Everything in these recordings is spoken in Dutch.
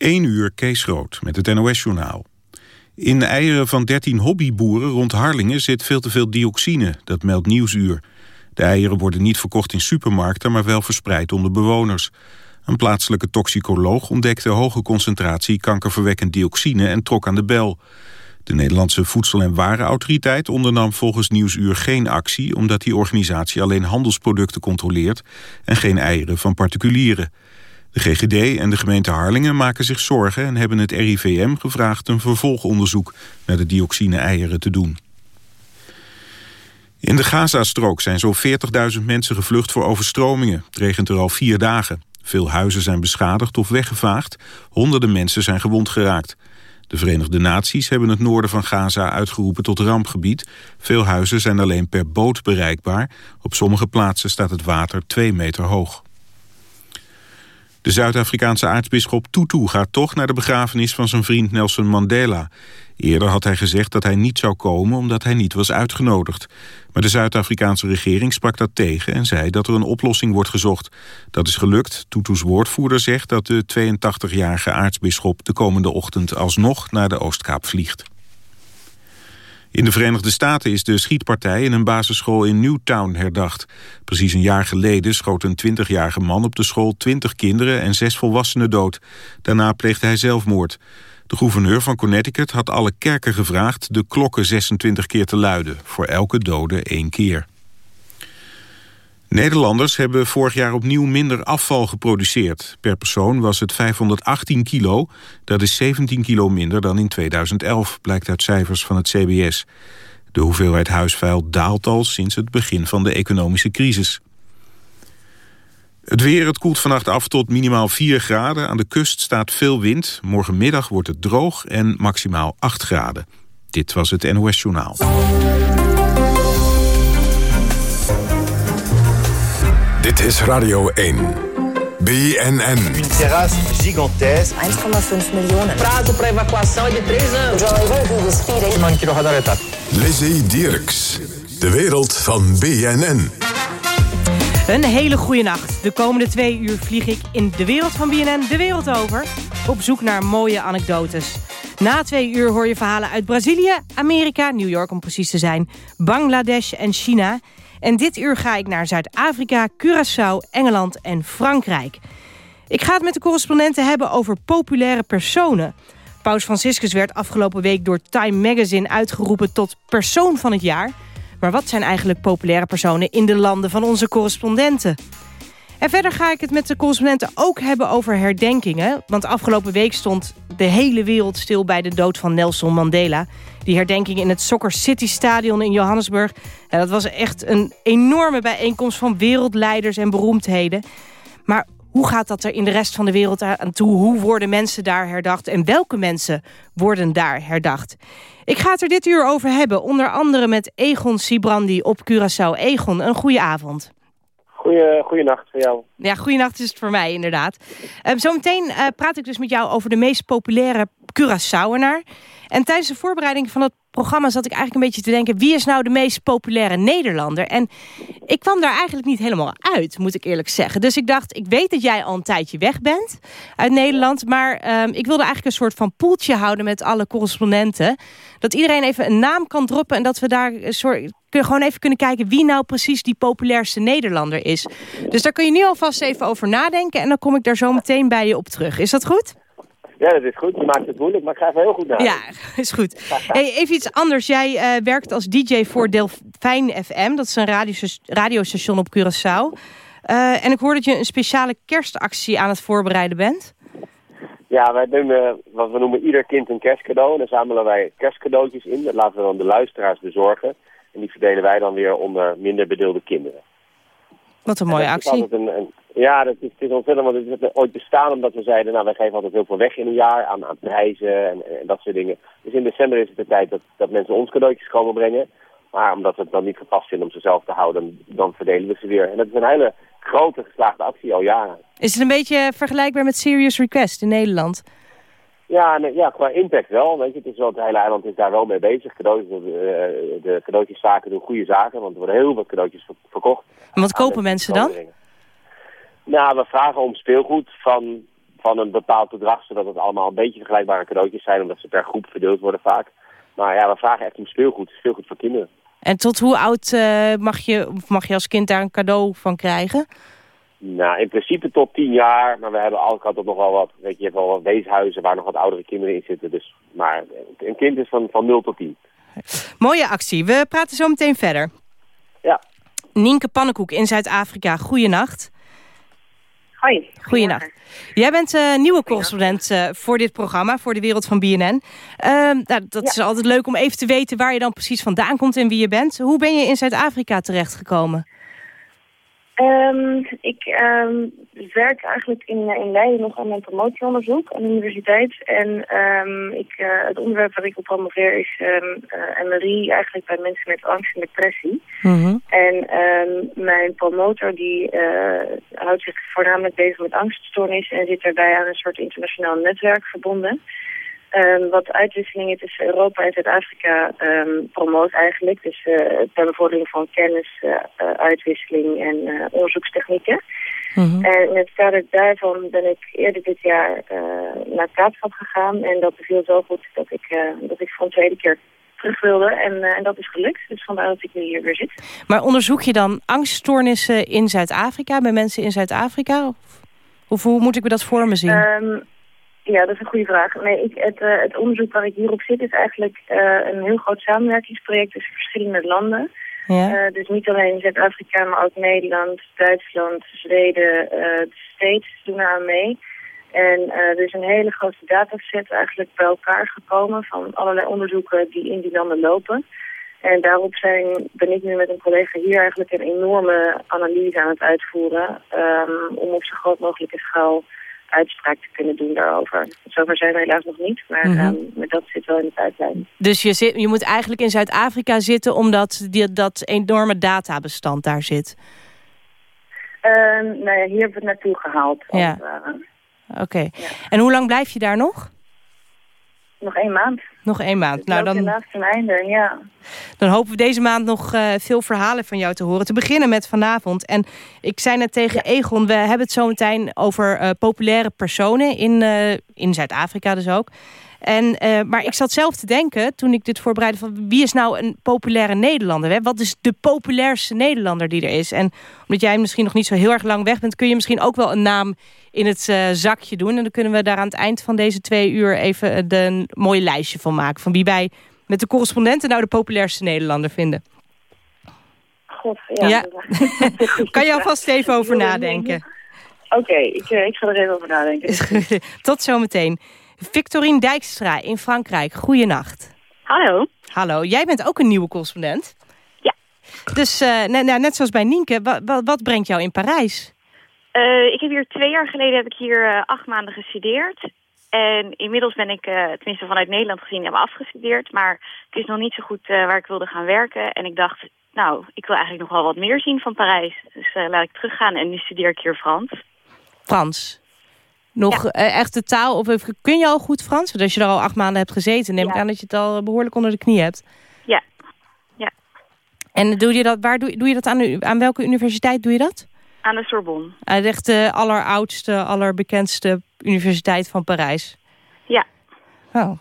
1 uur Kees Groot met het NOS-journaal. In eieren van 13 hobbyboeren rond Harlingen zit veel te veel dioxine. Dat meldt Nieuwsuur. De eieren worden niet verkocht in supermarkten, maar wel verspreid onder bewoners. Een plaatselijke toxicoloog ontdekte hoge concentratie kankerverwekkend dioxine en trok aan de bel. De Nederlandse Voedsel- en Warenautoriteit ondernam volgens Nieuwsuur geen actie... omdat die organisatie alleen handelsproducten controleert... en geen eieren van particulieren. De GGD en de gemeente Harlingen maken zich zorgen... en hebben het RIVM gevraagd een vervolgonderzoek... naar de dioxine-eieren te doen. In de Gazastrook zijn zo'n 40.000 mensen gevlucht voor overstromingen. Het regent er al vier dagen. Veel huizen zijn beschadigd of weggevaagd. Honderden mensen zijn gewond geraakt. De Verenigde Naties hebben het noorden van Gaza uitgeroepen tot rampgebied. Veel huizen zijn alleen per boot bereikbaar. Op sommige plaatsen staat het water twee meter hoog. De Zuid-Afrikaanse aartsbisschop Tutu gaat toch naar de begrafenis van zijn vriend Nelson Mandela. Eerder had hij gezegd dat hij niet zou komen omdat hij niet was uitgenodigd. Maar de Zuid-Afrikaanse regering sprak dat tegen en zei dat er een oplossing wordt gezocht. Dat is gelukt. Tutu's woordvoerder zegt dat de 82-jarige aartsbisschop de komende ochtend alsnog naar de Oostkaap vliegt. In de Verenigde Staten is de schietpartij in een basisschool in Newtown herdacht. Precies een jaar geleden schoot een 20-jarige man op de school 20 kinderen en 6 volwassenen dood. Daarna pleegde hij zelfmoord. De gouverneur van Connecticut had alle kerken gevraagd de klokken 26 keer te luiden. Voor elke dode één keer. Nederlanders hebben vorig jaar opnieuw minder afval geproduceerd. Per persoon was het 518 kilo. Dat is 17 kilo minder dan in 2011, blijkt uit cijfers van het CBS. De hoeveelheid huisvuil daalt al sinds het begin van de economische crisis. Het weer, het koelt vannacht af tot minimaal 4 graden. Aan de kust staat veel wind. Morgenmiddag wordt het droog en maximaal 8 graden. Dit was het NOS Journaal. Dit is Radio 1. BNN. Une terrasse gigantesque. 1,5 miljoen. Prazo para evacuação é de 3 anos. Lizzie Dierks. De wereld van BNN. Een hele goede nacht. De komende twee uur vlieg ik in de wereld van BNN de wereld over... op zoek naar mooie anekdotes. Na twee uur hoor je verhalen uit Brazilië, Amerika, New York om precies te zijn... Bangladesh en China... En dit uur ga ik naar Zuid-Afrika, Curaçao, Engeland en Frankrijk. Ik ga het met de correspondenten hebben over populaire personen. Paus Franciscus werd afgelopen week door Time Magazine uitgeroepen tot persoon van het jaar. Maar wat zijn eigenlijk populaire personen in de landen van onze correspondenten? En verder ga ik het met de correspondenten ook hebben over herdenkingen. Want afgelopen week stond de hele wereld stil bij de dood van Nelson Mandela. Die herdenking in het Soccer City Stadion in Johannesburg. Dat was echt een enorme bijeenkomst van wereldleiders en beroemdheden. Maar hoe gaat dat er in de rest van de wereld aan toe? Hoe worden mensen daar herdacht? En welke mensen worden daar herdacht? Ik ga het er dit uur over hebben. Onder andere met Egon Sibrandi op Curaçao. Egon, een goede avond. Goeie, goeienacht voor jou. Ja, goeienacht is het voor mij inderdaad. Um, zometeen uh, praat ik dus met jou over de meest populaire Curaçaoenaar. En tijdens de voorbereiding van het programma zat ik eigenlijk een beetje te denken... wie is nou de meest populaire Nederlander? En ik kwam daar eigenlijk niet helemaal uit, moet ik eerlijk zeggen. Dus ik dacht, ik weet dat jij al een tijdje weg bent uit Nederland... maar um, ik wilde eigenlijk een soort van poeltje houden met alle correspondenten. Dat iedereen even een naam kan droppen... en dat we daar een soort, gewoon even kunnen kijken... wie nou precies die populairste Nederlander is. Dus daar kun je nu alvast even over nadenken... en dan kom ik daar zo meteen bij je op terug. Is dat goed? Ja, dat is goed. Je maakt het moeilijk, maar ik ga even heel goed naar. Ja, is goed. Hey, even iets anders. Jij uh, werkt als DJ voor Delfijn FM. Dat is een radiostation op Curaçao. Uh, en ik hoor dat je een speciale kerstactie aan het voorbereiden bent. Ja, wij doen uh, wat we noemen ieder kind een kerstcadeau. En daar zamelen wij kerstcadeautjes in. Dat laten we dan de luisteraars bezorgen. En die verdelen wij dan weer onder minder bedeelde kinderen. Wat een mooie actie. Een, een, ja, dat is, het is ontzettend, want het is ooit bestaan omdat we zeiden, nou wij geven altijd heel veel weg in een jaar aan, aan prijzen en, en, dat soort dingen. Dus in december is het de tijd dat, dat mensen ons cadeautjes komen brengen. Maar omdat we het dan niet gepast vinden om ze zelf te houden, dan verdelen we ze weer. En dat is een hele grote geslaagde actie al jaren. Is het een beetje vergelijkbaar met Serious Request in Nederland? Ja, nee, ja, qua impact wel. Weet je, het, is wel, het hele eiland is daar wel mee bezig. Cadeautjes, de, de cadeautjeszaken doen goede zaken, want er worden heel veel cadeautjes verkocht. En wat kopen mensen dan? Nou, we vragen om speelgoed van van een bepaald bedrag, zodat het allemaal een beetje vergelijkbare cadeautjes zijn, omdat ze per groep verdeeld worden vaak. Maar ja, we vragen echt om speelgoed, speelgoed voor kinderen. En tot hoe oud uh, mag, je, mag je als kind daar een cadeau van krijgen? Nou, in principe tot tien jaar, maar we hebben altijd nog wel wat, weet je, je hebt wel wat weeshuizen waar nog wat oudere kinderen in zitten. Dus, maar een kind is van, van 0 tot 10. Mooie actie. We praten zo meteen verder. Ja. Nienke Pannenkoek in Zuid-Afrika. Goeienacht. Hoi. Goeienacht. Jij bent uh, nieuwe correspondent uh, voor dit programma, voor de wereld van BNN. Uh, nou, dat is altijd leuk om even te weten waar je dan precies vandaan komt en wie je bent. Hoe ben je in Zuid-Afrika terechtgekomen? Um, ik um, werk eigenlijk in, in Leiden nog aan mijn promotieonderzoek aan de universiteit. En um, ik, uh, het onderwerp waar ik op promoveer is MRI eigenlijk bij mensen met angst en depressie. Mm -hmm. En mijn promotor die uh, houdt zich voornamelijk bezig met angststoornissen en zit daarbij aan een soort internationaal netwerk verbonden. Um, wat uitwisselingen tussen Europa en Zuid-Afrika um, promoot eigenlijk. Dus uh, ter bevordering van kennis, uh, uh, uitwisseling en onderzoekstechnieken. Mm -hmm. En in het kader daarvan ben ik eerder dit jaar naar Kaapstad gegaan. En dat beviel zo goed dat ik, dat ik voor een tweede keer terug wilde. En, en dat is gelukt. Dus vandaar dat ik nu hier weer zit. Maar onderzoek je dan angststoornissen in Zuid-Afrika, bij mensen in Zuid-Afrika? Of, of hoe moet ik me dat voor me zien? Um, ja, dat is een goede vraag. Nee, ik, het, uh, het onderzoek waar ik hierop zit is eigenlijk uh, een heel groot samenwerkingsproject tussen verschillende landen. Ja. Uh, dus niet alleen Zuid-Afrika, maar ook Nederland, Duitsland, Zweden, de States doen eraan mee. En er is een hele grote dataset eigenlijk bij elkaar gekomen van allerlei onderzoeken die in die landen lopen. En daarop zijn, ben ik nu met een collega hier eigenlijk een enorme analyse aan het uitvoeren um, om op zo groot mogelijke schaal uitspraak te kunnen doen daarover. Zover zijn we helaas nog niet, maar, um, maar dat zit wel in de tijdlijn. Dus je, zit, je moet eigenlijk in Zuid-Afrika zitten... omdat die, dat enorme databestand daar zit. Um, nou ja, hier hebben we het naartoe gehaald. Ja. ware. Oké. Ja. En hoe lang blijf je daar nog? Nog één maand. Nog één maand. Nou, dan, ten einde, ja. dan hopen we deze maand nog eh, veel verhalen van jou te horen. Te beginnen met vanavond. En ik zei net tegen Egon, we hebben het zo meteen over eh, populaire personen in, eh, in Zuid-Afrika dus ook. En, eh, maar ik zat zelf te denken, toen ik dit voorbereidde... van wie is nou een populaire Nederlander? Hè? Wat is de populairste Nederlander die er is? En omdat jij misschien nog niet zo heel erg lang weg bent... kun je misschien ook wel een naam in het eh, zakje doen. En dan kunnen we daar aan het eind van deze twee uur... even eh, de, een mooi lijstje van maken. Van wie wij met de correspondenten nou de populairste Nederlander vinden. God, ja. Kan je alvast even over er nadenken. Oké, ik, eh, ik ga er even over nadenken. Tot zometeen. Victorine Dijkstra in Frankrijk. Goeienacht. Hallo. Hallo, jij bent ook een nieuwe correspondent. Ja. Dus eh, ne- nou, net zoals bij Nienke, wa- wa- wat brengt jou in Parijs? Eh, ik heb hier twee jaar geleden heb ik hier eh, acht maanden gestudeerd. En inmiddels ben ik, tenminste vanuit Nederland gezien, heb afgestudeerd. Maar ik is nog niet zo goed waar ik wilde gaan werken. En ik dacht, nou, ik wil eigenlijk nog wel wat meer zien van Parijs. Dus laat ik teruggaan en nu studeer ik hier Frans. Frans. Nog eh, echt de taal, of kun je al goed Frans? Want als je er al acht maanden hebt gezeten, neem Ja. ik aan dat je het al behoorlijk onder de knie hebt. Ja. Ja. En doe je dat, waar doe, doe je dat aan, aan welke universiteit doe je dat? Aan de Sorbonne. Aan echt de alleroudste, allerbekendste universiteit van Parijs. Ja. Oh.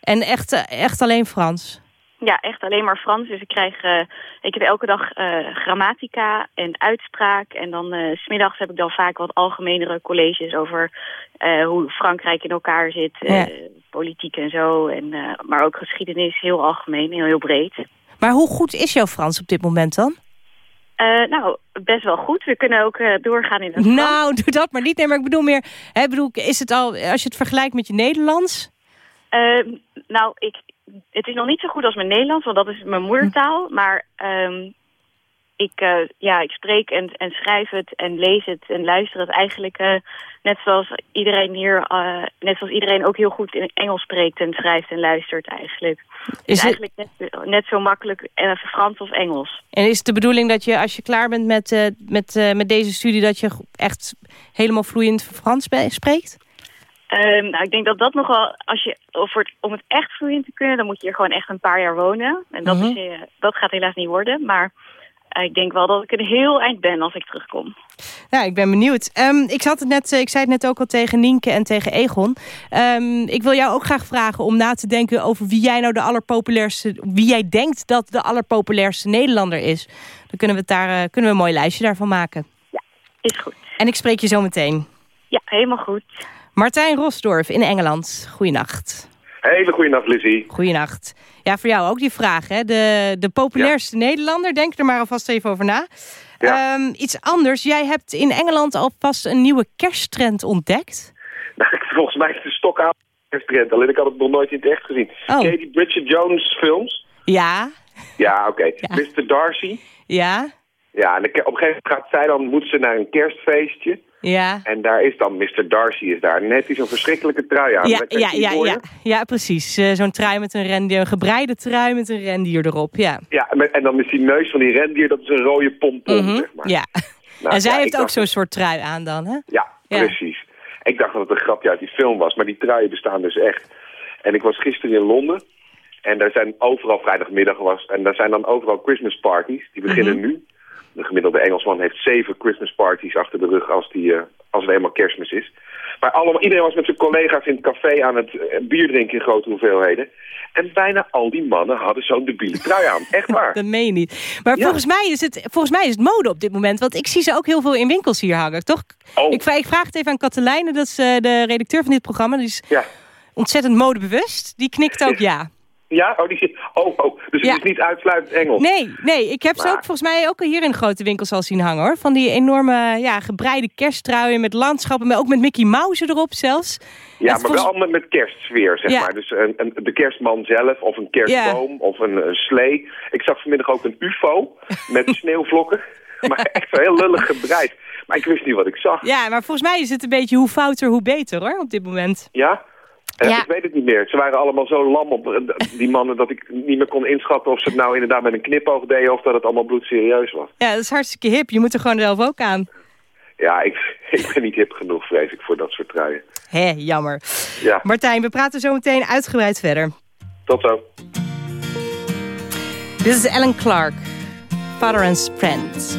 En echt, eh, echt alleen Frans? Ja, echt alleen maar Frans. Dus ik krijg, eh, ik heb elke dag eh, grammatica en uitspraak. En dan s smiddags heb ik dan vaak wat algemenere colleges over hoe Frankrijk in elkaar zit. Ja. Politiek en zo. En, maar ook geschiedenis, heel algemeen, heel, heel breed. Maar hoe goed is jouw Frans op dit moment dan? Nou, best wel goed. We kunnen ook doorgaan in het Frans. Nou, doe dat maar niet. Nee, maar ik bedoel meer, hè, bedoel, is het al, als je het vergelijkt met je Nederlands? Ehm, nou, ik, het is nog niet zo goed als mijn Nederlands, want dat is mijn moedertaal. Maar ehm, ik, eh, ja, ik spreek en, en schrijf het en lees het en luister het eigenlijk eh, net zoals iedereen hier, eh, net zoals iedereen ook heel goed in Engels spreekt en schrijft en luistert eigenlijk. Het is het, eigenlijk net, net zo makkelijk Frans of Engels. en is het de bedoeling dat je, als je klaar bent met, met, met deze studie, dat je echt helemaal vloeiend Frans spreekt? Ehm, nou, ik denk dat dat nog wel, als je, of voor het, om het echt vloeiend te kunnen, dan moet je hier gewoon echt een paar jaar wonen. En dat, Mhm. is, eh, dat gaat helaas niet worden. Maar ik denk wel dat ik een heel eind ben als ik terugkom. Nou, ik ben benieuwd. Ehm, ik, had het net, ik zei het net ook al tegen Nienke en tegen Egon. Ehm, ik wil jou ook graag vragen om na te denken over wie jij nou de allerpopulairste... wie jij denkt dat de allerpopulairste Nederlander is. Dan kunnen we, het daar, uh, kunnen we een mooi lijstje daarvan maken. Ja, is goed. En ik spreek je zo meteen. Ja, helemaal goed. Martijn Rosdorf in Engeland. Goeienacht. Hele goeienacht, Lizzie. Goeienacht. Ja, voor jou ook die vraag. Hè? De, de populairste Nederlander, denk er maar alvast even over na. Ja. Um, iets anders. Jij hebt in Engeland alvast een nieuwe kersttrend ontdekt. Nou, volgens mij is een stok kersttrend. Alleen ik had het nog nooit in het echt gezien. Oh. Ken je die Bridget Jones films? Ja. Ja, oké. Okay. Ja. Mr. Darcy? Ja. Ja, en op een gegeven moment gaat zij dan, moet ze naar een kerstfeestje. Ja. En daar is dan Mr. Darcy is daar. Net die zo'n verschrikkelijke trui aan. Ja, ja, ja, ja, ja, precies. Uh, zo'n trui met een rendier, een gebreide trui met een rendier erop. Ja, ja en dan is die neus van die rendier, dat is een rode pompon, mm -hmm. zeg maar. Ja. Nou, en zij heeft ook zo'n soort trui aan dan, hè? Ja, precies. Ik dacht dat het een grapje uit die film was, maar die truien bestaan dus echt. En ik was gisteren in Londen. En daar zijn overal vrijdagmiddag was. En daar zijn dan overal Christmas parties. Die beginnen mm -hmm. nu de gemiddelde Engelsman heeft zeven Christmas parties achter de rug als, die, uh, als het eenmaal kerstmis is. Maar allemaal, iedereen was met zijn collega's in het café aan het uh, bier drinken in grote hoeveelheden. En bijna al die mannen hadden zo'n debiele trui aan. Echt waar. dat meen je niet. Maar ja. volgens, mij is het, volgens mij is het mode op dit moment. Want ik zie ze ook heel veel in winkels hier hangen, toch? Oh. Ik, ik, vraag het even aan Katelijne, dat is uh, de redacteur van dit programma. Die is ja. ontzettend modebewust. Die knikt ook ja. Ja? Oh, die, oh, oh. dus het Ja. is niet uitsluitend Engels. Nee, nee, ik heb ze ook volgens mij ook hier in grote winkels al zien hangen hoor. Van die enorme ja, gebreide kersttruien met landschappen, maar ook met Mickey Mouse erop zelfs. Ja, Het maar volgens- wel allemaal met kerstsfeer, zeg Ja. maar. Dus een, een, de kerstman zelf, of een kerstboom, of een, een slee. Ik zag vanmiddag ook een ufo met sneeuwvlokken. Maar echt zo heel lullig gebreid. Maar ik wist niet wat ik zag. Ja, maar volgens mij is het een beetje hoe fouter, hoe beter hoor, op dit moment. Ja? Eh, Ja. Ik weet het niet meer. Ze waren allemaal zo lam op eh, die mannen dat ik niet meer kon inschatten of ze het nou inderdaad met een knipoog deden of dat het allemaal bloedserieus was. Ja, dat is hartstikke hip. Je moet er gewoon zelf ook aan. Ja, ik, ik ben niet hip genoeg, vrees ik, voor dat soort truien. Hé, jammer. Ja, Martijn, we praten zo meteen uitgebreid verder. tot zo. Dit is Ellen Clark, Father and Friend.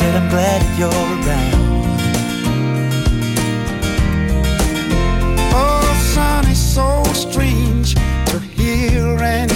Said I'm glad you're around. Oh, son, it's so strange to hear and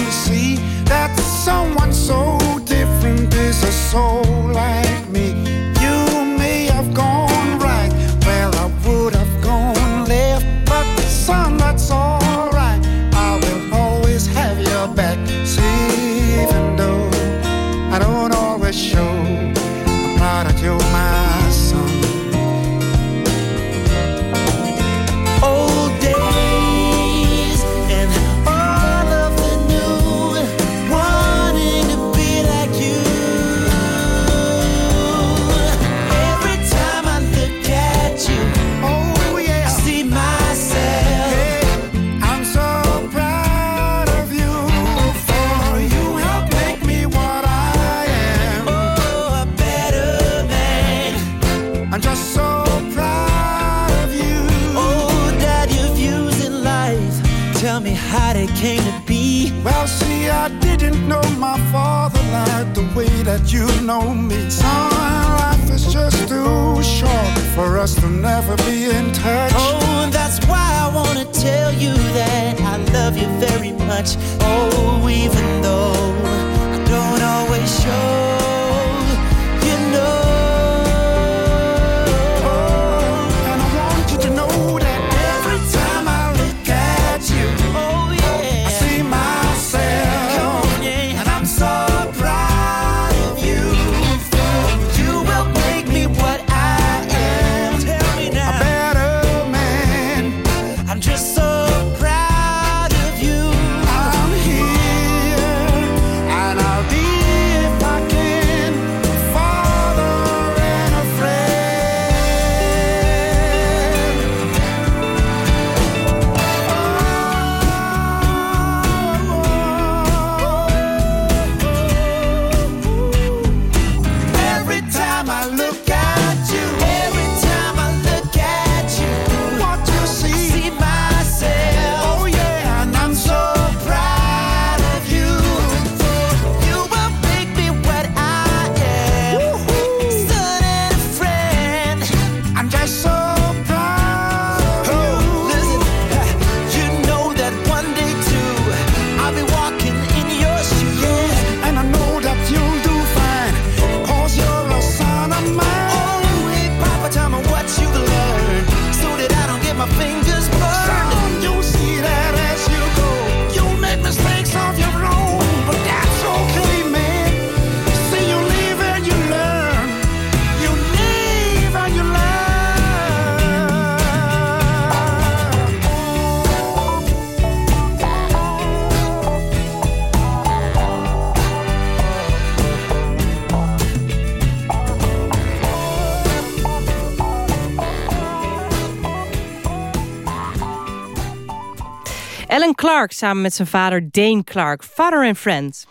Clark samen met zijn vader Dane Clark. Father and Friend.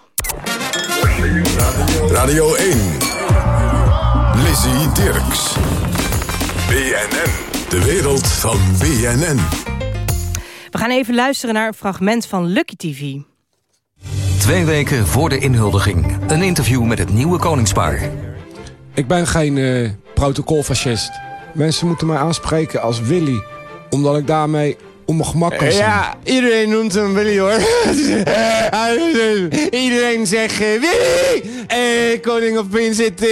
Radio 1. Lizzie Dirks. BNN. De wereld van BNN. We gaan even luisteren naar een fragment van Lucky TV. Twee weken voor de inhuldiging. Een interview met het nieuwe koningspaar. Ik ben geen uh, protocolfascist. Mensen moeten mij aanspreken als Willy. Omdat ik daarmee om kan zijn. Ja, iedereen noemt hem Willy hoor. iedereen zegt uh, Willy! Uh, koning of prins, het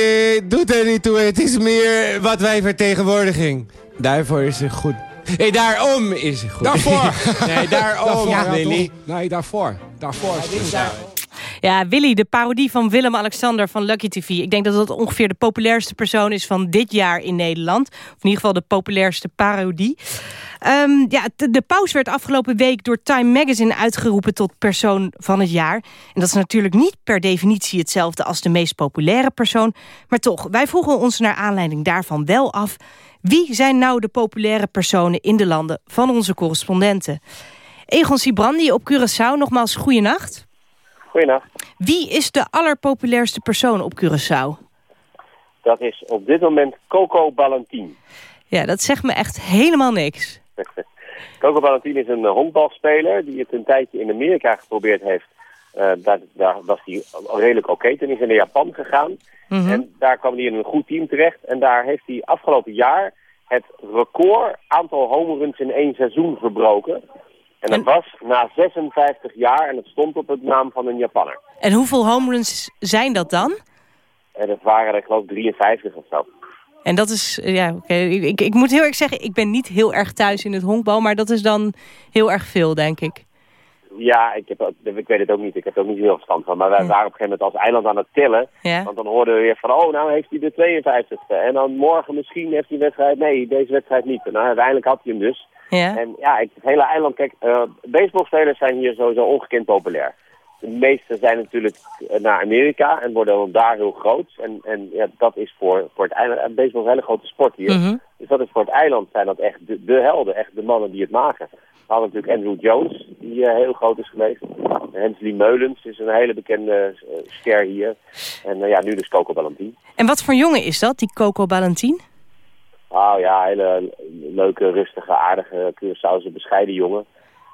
doet er niet toe. Het is meer wat wij vertegenwoordiging. Daarvoor is het goed. Nee, daarom is het goed. Daarvoor! nee, daarom, daarvoor, ja, Willy. Nee, daarvoor. Daarvoor is het ja, ja, Willy, de parodie van Willem-Alexander van Lucky TV. Ik denk dat dat ongeveer de populairste persoon is van dit jaar in Nederland. Of in ieder geval de populairste parodie. Um, ja, de, de paus werd afgelopen week door Time Magazine uitgeroepen tot persoon van het jaar. En dat is natuurlijk niet per definitie hetzelfde als de meest populaire persoon. Maar toch, wij vroegen ons naar aanleiding daarvan wel af... wie zijn nou de populaire personen in de landen van onze correspondenten? Egon Sibrandi op Curaçao, nogmaals goeienacht. Wie is de allerpopulairste persoon op Curaçao? Dat is op dit moment Coco Ballantin. Ja, dat zegt me echt helemaal niks. Coco Ballantin is een honkbalspeler die het een tijdje in Amerika geprobeerd heeft. Uh, daar, daar, was hij redelijk oké. Toen is hij naar Japan gegaan. Mm -hmm. En daar kwam hij in een goed team terecht. En daar heeft hij afgelopen jaar het record aantal home runs in één seizoen verbroken. En dat en... was na 56 jaar en het stond op het naam van een Japanner. En hoeveel home runs zijn dat dan? En dat waren er geloof ik 53 of zo. En dat is, ja, oké. Okay. Ik, ik moet heel erg zeggen, ik ben niet heel erg thuis in het honkbal, maar dat is dan heel erg veel, denk ik. Ja, ik, heb, ik weet het ook niet. Ik heb er ook niet heel verstand van. Maar wij waren op een gegeven moment als eiland aan het tellen. Ja. Want dan hoorden we weer van, oh, nou heeft hij de 52e. En dan morgen misschien heeft hij wedstrijd. Nee, deze wedstrijd niet. En nou, uiteindelijk had hij hem dus. Ja. En ja, ik, het hele eiland, kijk, uh, baseballspelers zijn hier sowieso ongekend populair. De meeste zijn natuurlijk naar Amerika en worden dan daar heel groot. En, en ja, dat is voor, voor het eiland, baseball is een hele grote sport hier. Mm -hmm. Dus dat is voor het eiland zijn dat echt de, de helden, echt de mannen die het maken. We hadden natuurlijk Andrew Jones, die uh, heel groot is geweest. Hensley Meulens is een hele bekende uh, ster hier. En uh, ja, nu dus Coco Ballantin. En wat voor jongen is dat, die Coco Ballantin? Oh ja, hele leuke, rustige, aardige, Curaçaose, bescheiden jongen.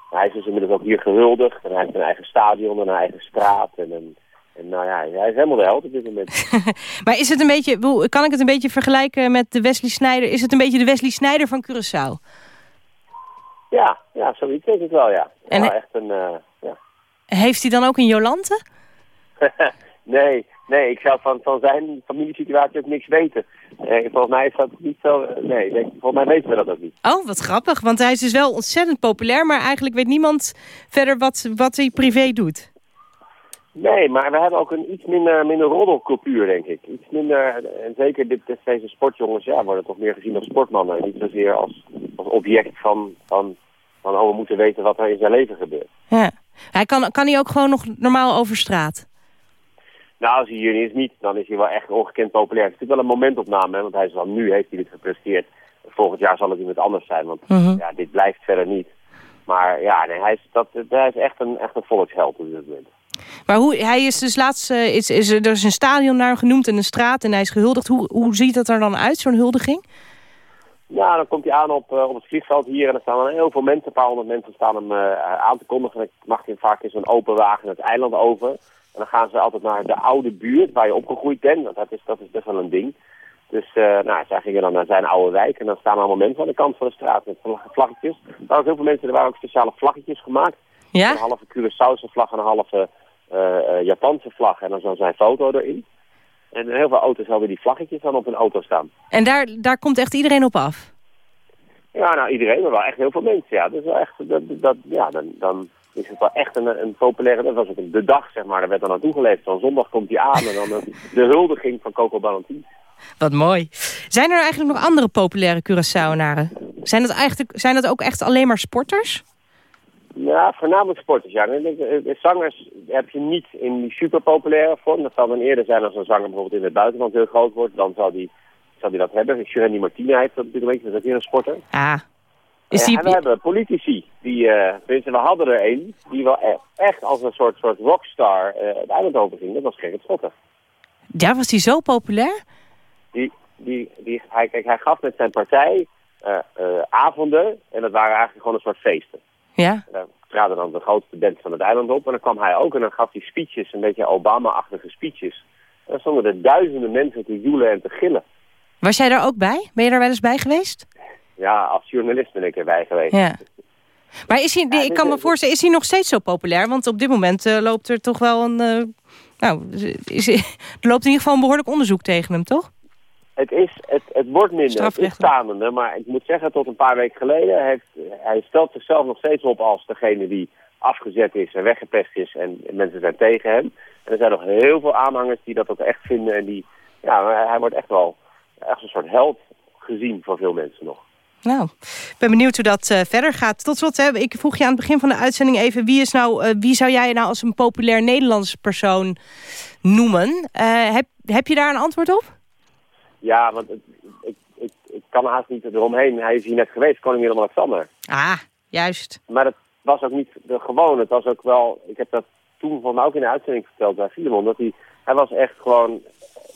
Hij is dus inmiddels ook hier gehuldigd. En hij heeft een eigen stadion en een eigen straat. En, een, en nou ja, hij is helemaal de held op dit moment. maar is het een beetje, kan ik het een beetje vergelijken met de Wesley Sneijder? Is het een beetje de Wesley Sneijder van Curaçao? Ja, ja, zoiets denk ik wel, ja. En echt een, uh, ja. Heeft hij dan ook een Jolante? nee, nee, ik zou van, van zijn familiesituatie ook niks weten. Eh, volgens mij is dat niet zo... Nee, denk, volgens mij weten we dat ook niet. Oh, wat grappig. Want hij is dus wel ontzettend populair... maar eigenlijk weet niemand verder wat, wat hij privé doet. Nee, maar we hebben ook een iets minder, minder roddelcultuur, denk ik. Iets minder... En zeker dit, deze sportjongens ja, worden toch meer gezien als sportmannen... en niet zozeer als, als object van, van, van... oh, we moeten weten wat er in zijn leven gebeurt. Ja. Hij kan, kan hij ook gewoon nog normaal over straat? Nou, als hij hier is niet, dan is hij wel echt ongekend populair. Het is natuurlijk wel een momentopname, hè, want hij is al nu heeft hij dit gepresteerd. Volgend jaar zal het iemand anders zijn, want uh -huh. ja, dit blijft verder niet. Maar ja, nee, hij, is, dat, hij is echt een, echt een volksheld op dit moment. Maar hoe, hij is dus laatst, uh, is, is er is een stadion naar genoemd en een straat en hij is gehuldigd. Hoe, hoe ziet dat er dan uit, zo'n huldiging? Ja, dan komt hij aan op, uh, op het vliegveld hier en er staan dan heel veel mensen, een paar honderd mensen staan hem uh, aan te kondigen. Ik mag hij vaak in zo'n open wagen het eiland over. En dan gaan ze altijd naar de oude buurt waar je opgegroeid bent. Want dat is, dat is best wel een ding. Dus uh, nou, zij gingen dan naar zijn oude wijk. En dan staan allemaal mensen aan de kant van de straat met vlaggetjes. Er waren ook heel veel mensen, er waren ook speciale vlaggetjes gemaakt. Ja? Een halve Curaçaose vlag en een halve Japanse vlag. En dan zo zijn foto erin. En heel veel auto's hebben die vlaggetjes dan op hun auto staan. En daar, daar komt echt iedereen op af? Ja, nou iedereen, maar wel echt heel veel mensen. Ja, dus wel echt, dat, dat, ja dan, dan is het wel echt een, een populaire... Dat was ook de dag, zeg maar. Daar werd dan naartoe geleefd. Van zondag komt hij aan en dan de huldiging van Coco Ballantin. Wat mooi. Zijn er eigenlijk nog andere populaire Curaçaonaren? Zijn dat, eigenlijk, zijn dat ook echt alleen maar sporters? Ja, voornamelijk sporters, ja. De zangers heb je niet in die superpopulaire vorm. Dat zal dan eerder zijn als een zanger bijvoorbeeld in het buitenland heel groot wordt. Dan zal die, zal die dat hebben. Giovanni Martina heeft dat natuurlijk een beetje, dat is weer een sporter. Ah. Is die... En we hebben politici, die, eh we hadden er een, die wel e- echt als een soort, soort rockstar eh het eiland overging. Dat was Gerrit Schotten. Ja, was die zo populair? Die, die, die, hij, kijk, hij gaf met zijn partij eh, eh, avonden en dat waren eigenlijk gewoon een soort feesten. Ja. Daar traden dan de grootste bands van het eiland op en dan kwam hij ook en dan gaf hij speeches, een beetje Obama-achtige speeches. En dan stonden er duizenden mensen te joelen en te gillen. Was jij daar ook bij? Ben je daar wel eens bij geweest? Ja, als journalist ben ik erbij geweest. Ja. Maar is hij, Ja, ik kan me voorstellen, is hij nog steeds zo populair? Want op dit moment eh, loopt er toch wel een... eh, nou, is, er loopt in ieder geval een behoorlijk onderzoek tegen hem, toch? Het, is, het, het wordt minder, het is Strafrechtelijk. tanende, maar ik moet zeggen, tot een paar weken geleden, heeft, hij stelt zichzelf nog steeds op als degene die afgezet is en weggepest is en mensen zijn tegen hem. En er zijn nog heel veel aanhangers die dat ook echt vinden en die, ja, hij wordt echt wel echt een soort held gezien voor veel mensen nog. Nou, ik ben benieuwd hoe dat eh, verder gaat. Tot slot, hè, ik vroeg je aan het begin van de uitzending even... wie, is nou, eh, wie zou jij nou als een populair Nederlands persoon noemen? Eh, heb, heb je daar een antwoord op? Ja, want het, ik, ik, ik kan haast niet eromheen. Hij is hier net geweest, koning Willem-Alexander. Ah, juist. Maar dat was ook niet de gewone. Het was ook wel, ik heb dat toen van mij ook in de uitzending verteld bij Filemon, dat hij, hij was echt gewoon,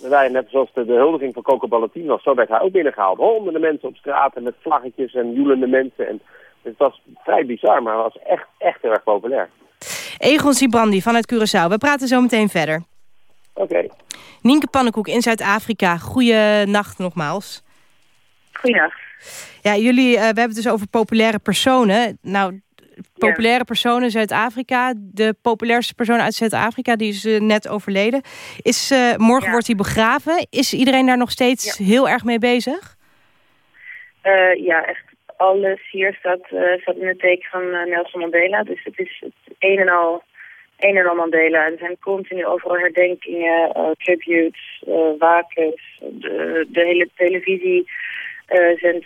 waren net zoals de, de huldiging van Coco Ballatine was, zo werd hij ook binnengehaald. Honderden mensen op straat en met vlaggetjes en joelende mensen. En, het was vrij bizar, maar hij was echt, echt heel erg populair. Egon Sibrandi vanuit Curaçao. We praten zo meteen verder. Oké. Nienke Pannenkoek in Zuid-Afrika. Goeienacht nogmaals. Goeienacht. Ja, jullie, eh, we hebben het dus over populaire personen. Nou, populaire personen in Zuid-Afrika. De populairste persoon uit Zuid-Afrika, die is eh, net overleden. Is, eh, morgen wordt hij begraven. Is iedereen daar nog steeds heel erg mee bezig? Ja, echt alles hier staat, staat in het teken van Nelson Mandela. Dus het is het een en al, een en al Mandela. Er zijn continu overal herdenkingen, eh, tributes, eh wakens. De, de hele televisie eh, zendt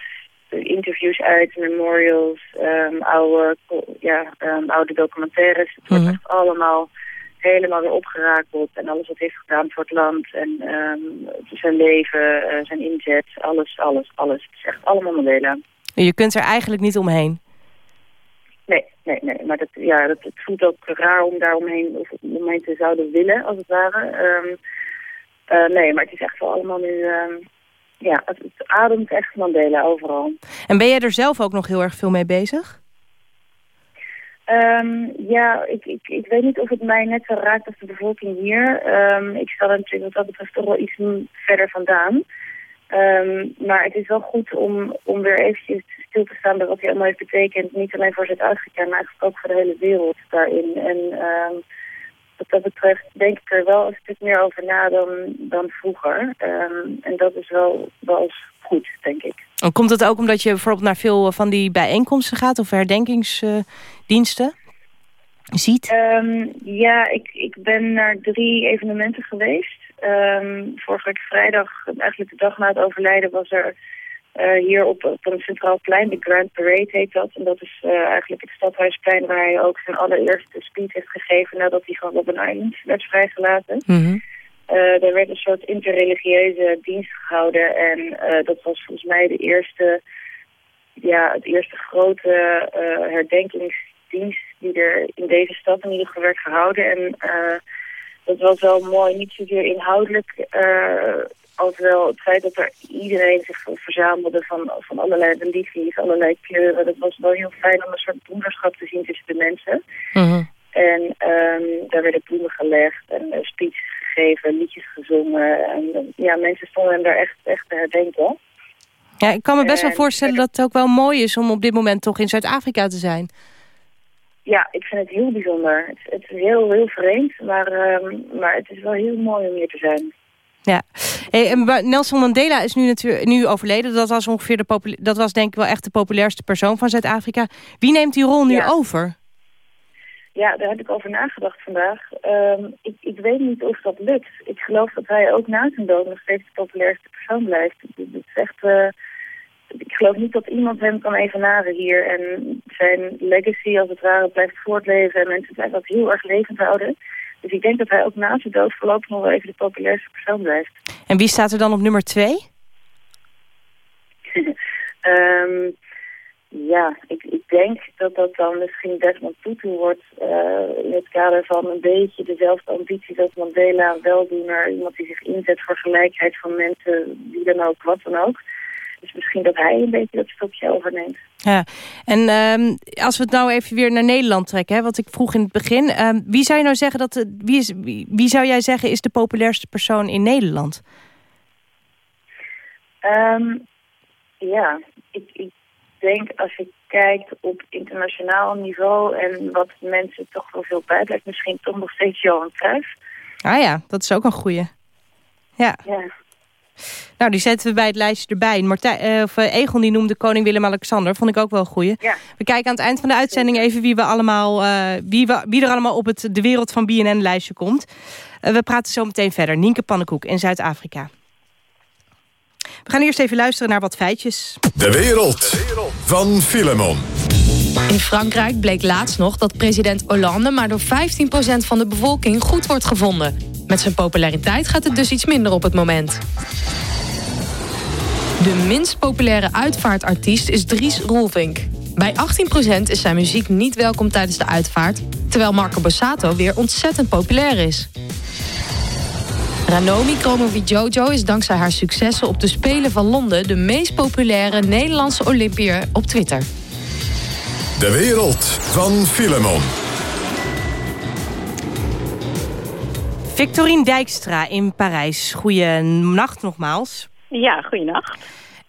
interviews uit, memorials, ehm, oude, ja, ehm, oude documentaires. Het wordt echt allemaal helemaal weer opgerakeld. En alles wat hij heeft gedaan voor het land. En ehm, zijn leven, zijn inzet, alles, alles, alles. Het is echt allemaal Mandela. Je kunt er eigenlijk niet omheen. Nee, nee, nee. Maar dat, ja, dat, het voelt ook raar om daar omheen, of omheen te zouden willen, als het ware. Ehm, eh, nee, maar het is echt wel allemaal nu... ehm, ja, het, het ademt echt Mandela overal. En ben jij er zelf ook nog heel erg veel mee bezig? Ehm, ja, ik, ik, ik weet niet of het mij net zo raakt als de bevolking hier. Ik sta er natuurlijk wat dat betreft toch wel iets verder vandaan. Maar het is wel goed om, om weer eventjes stil te staan bij wat hij allemaal heeft betekend. Niet alleen voor Zuid-Afrika, maar eigenlijk ook voor de hele wereld daarin. En ehm, wat dat betreft denk ik er wel een stuk meer over na dan, dan vroeger. Ehm, en dat is wel, wel goed, denk ik. En komt dat ook omdat je bijvoorbeeld naar veel van die bijeenkomsten gaat... of herdenkingsdiensten ziet? Ehm, ja, ik, ik ben naar drie evenementen geweest. Vorige week vrijdag, eigenlijk de dag na het overlijden, was er hier op, op een centraal plein, de Grand Parade heet dat. En dat is eh, eigenlijk het stadhuisplein waar hij ook zijn allereerste speech heeft gegeven nadat hij van Robben Island werd vrijgelaten. Eh, er werd een soort interreligieuze dienst gehouden en eh, dat was volgens mij de eerste, ja, het eerste grote eh, herdenkingsdienst die er in deze stad in ieder geval werd gehouden. En eh, dat was wel mooi, niet zozeer inhoudelijk, eh, als wel het feit dat er iedereen zich verzamelde van, van allerlei religies, allerlei kleuren. Dat was wel heel fijn om een soort broederschap te zien tussen de mensen. En ehm, daar werden bloemen gelegd en uh, speeches gegeven, liedjes gezongen. En uh, ja, mensen stonden hem daar echt, echt te herdenken. Ja, ik kan me best wel En- voorstellen dat het ook wel mooi is... om op dit moment toch in Zuid-Afrika te zijn. Ja, ik vind het heel bijzonder. Het, het is heel, heel vreemd, maar, ehm, maar het is wel heel mooi om hier te zijn. Ja. Hey, Nelson Mandela is nu, natuurlijk nu overleden. Dat was ongeveer de dat was denk ik wel echt de populairste persoon van Zuid-Afrika. Wie neemt die rol nu Ja. over? Ja, daar heb ik over nagedacht vandaag. Ehm, ik, ik weet niet of dat lukt. Ik geloof dat hij ook na zijn dood nog steeds de populairste persoon blijft. Het is echt, eh, ik geloof niet dat iemand hem kan evenaren hier. En zijn legacy als het ware blijft voortleven. En mensen blijven dat heel erg levend houden. Dus ik denk dat hij ook na zijn dood voorlopig nog wel even de populairste persoon blijft. En wie staat er dan op nummer twee? Ehm, ja, ik, ik denk dat dat dan misschien Desmond Tutu wordt uh, in het kader van een beetje dezelfde ambities als Mandela, weldoener, iemand die zich inzet voor gelijkheid van mensen, wie dan ook, wat dan ook. Dus misschien dat hij een beetje dat stokje overneemt. Ja, en um, als we het nou even weer naar Nederland trekken, hè, wat ik vroeg in het begin. Um, wie zou je nou zeggen dat wie, is, wie, wie, zou jij zeggen is de populairste persoon in Nederland? Um, ja, ik, ik denk als je kijkt op internationaal niveau en wat mensen toch wel veel bijblijft, misschien toch nog steeds Johan Cruijff. Ah ja, dat is ook een goeie. Ja. ja. Nou, die zetten we bij het lijstje erbij. Martijn, uh, of, uh, Egon die noemde koning Willem-Alexander. Vond ik ook wel een goeie. Ja. We kijken aan het eind van de uitzending even wie, we allemaal, uh, wie, we, wie er allemaal op het De Wereld van BNN-lijstje komt. we praten zo meteen verder. Nienke Pannenkoek in Zuid-Afrika. We gaan eerst even luisteren naar wat feitjes. De wereld van Filemon. In Frankrijk bleek laatst nog dat president Hollande... maar door 15% van de bevolking goed wordt gevonden. Met zijn populariteit gaat het dus iets minder op het moment. De minst populaire uitvaartartiest is Dries Roelvink. Bij 18% is zijn muziek niet welkom tijdens de uitvaart... terwijl Marco Borsato weer ontzettend populair is. Ranomi Jojo is dankzij haar successen op de Spelen van Londen... de meest populaire Nederlandse Olympiër op Twitter. De wereld van Filemon. Victorine Dijkstra in Parijs. Goeienacht nogmaals. Ja, goeienacht.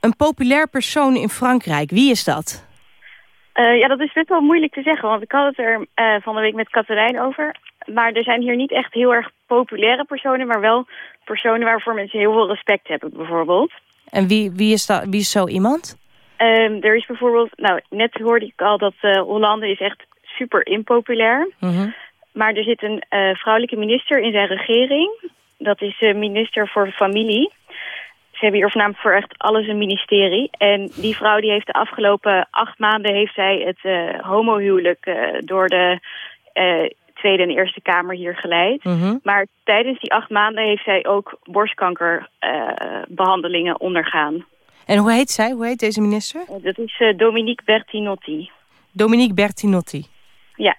Een populair persoon in Frankrijk, wie is dat? Uh, ja, dat is best wel moeilijk te zeggen, want ik had het er uh, van de week met Katerijn over. Maar er zijn hier niet echt heel erg populaire personen, maar wel personen waarvoor mensen heel veel respect hebben, bijvoorbeeld. En wie, wie, is, dat, wie is zo iemand? Um, er is bijvoorbeeld, nou, net hoorde ik al dat uh, Hollande is echt super impopulair. Mm -hmm. Maar er zit een uh, vrouwelijke minister in zijn regering. Dat is de minister voor familie. Ze hebben hier voornamelijk voor echt alles een ministerie. En die vrouw die heeft de afgelopen acht maanden... heeft zij het uh, homohuwelijk uh, door de Tweede en Eerste Kamer hier geleid. Mm -hmm. Maar tijdens die acht maanden heeft zij ook borstkankerbehandelingen ondergaan. En hoe heet zij? Hoe heet deze minister? Dat is Dominique Bertinotti. Dominique Bertinotti. Ja.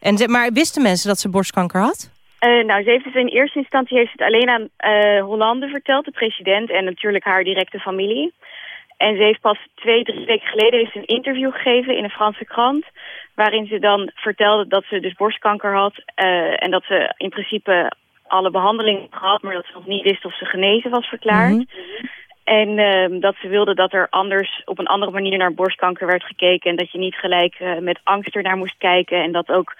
En, maar wisten mensen dat ze borstkanker had? Uh, nou, ze heeft het in eerste instantie heeft het alleen aan uh, Hollande verteld, de president en natuurlijk haar directe familie. En ze heeft pas twee, drie weken geleden heeft een interview gegeven in een Franse krant, waarin ze dan vertelde dat ze dus borstkanker had uh, en dat ze in principe alle behandelingen had gehad, maar dat ze nog niet wist of ze genezen was verklaard. Mhm. En uh, dat ze wilde dat er anders op een andere manier naar borstkanker werd gekeken. En dat je niet gelijk uh, met angst ernaar moest kijken. En dat ook,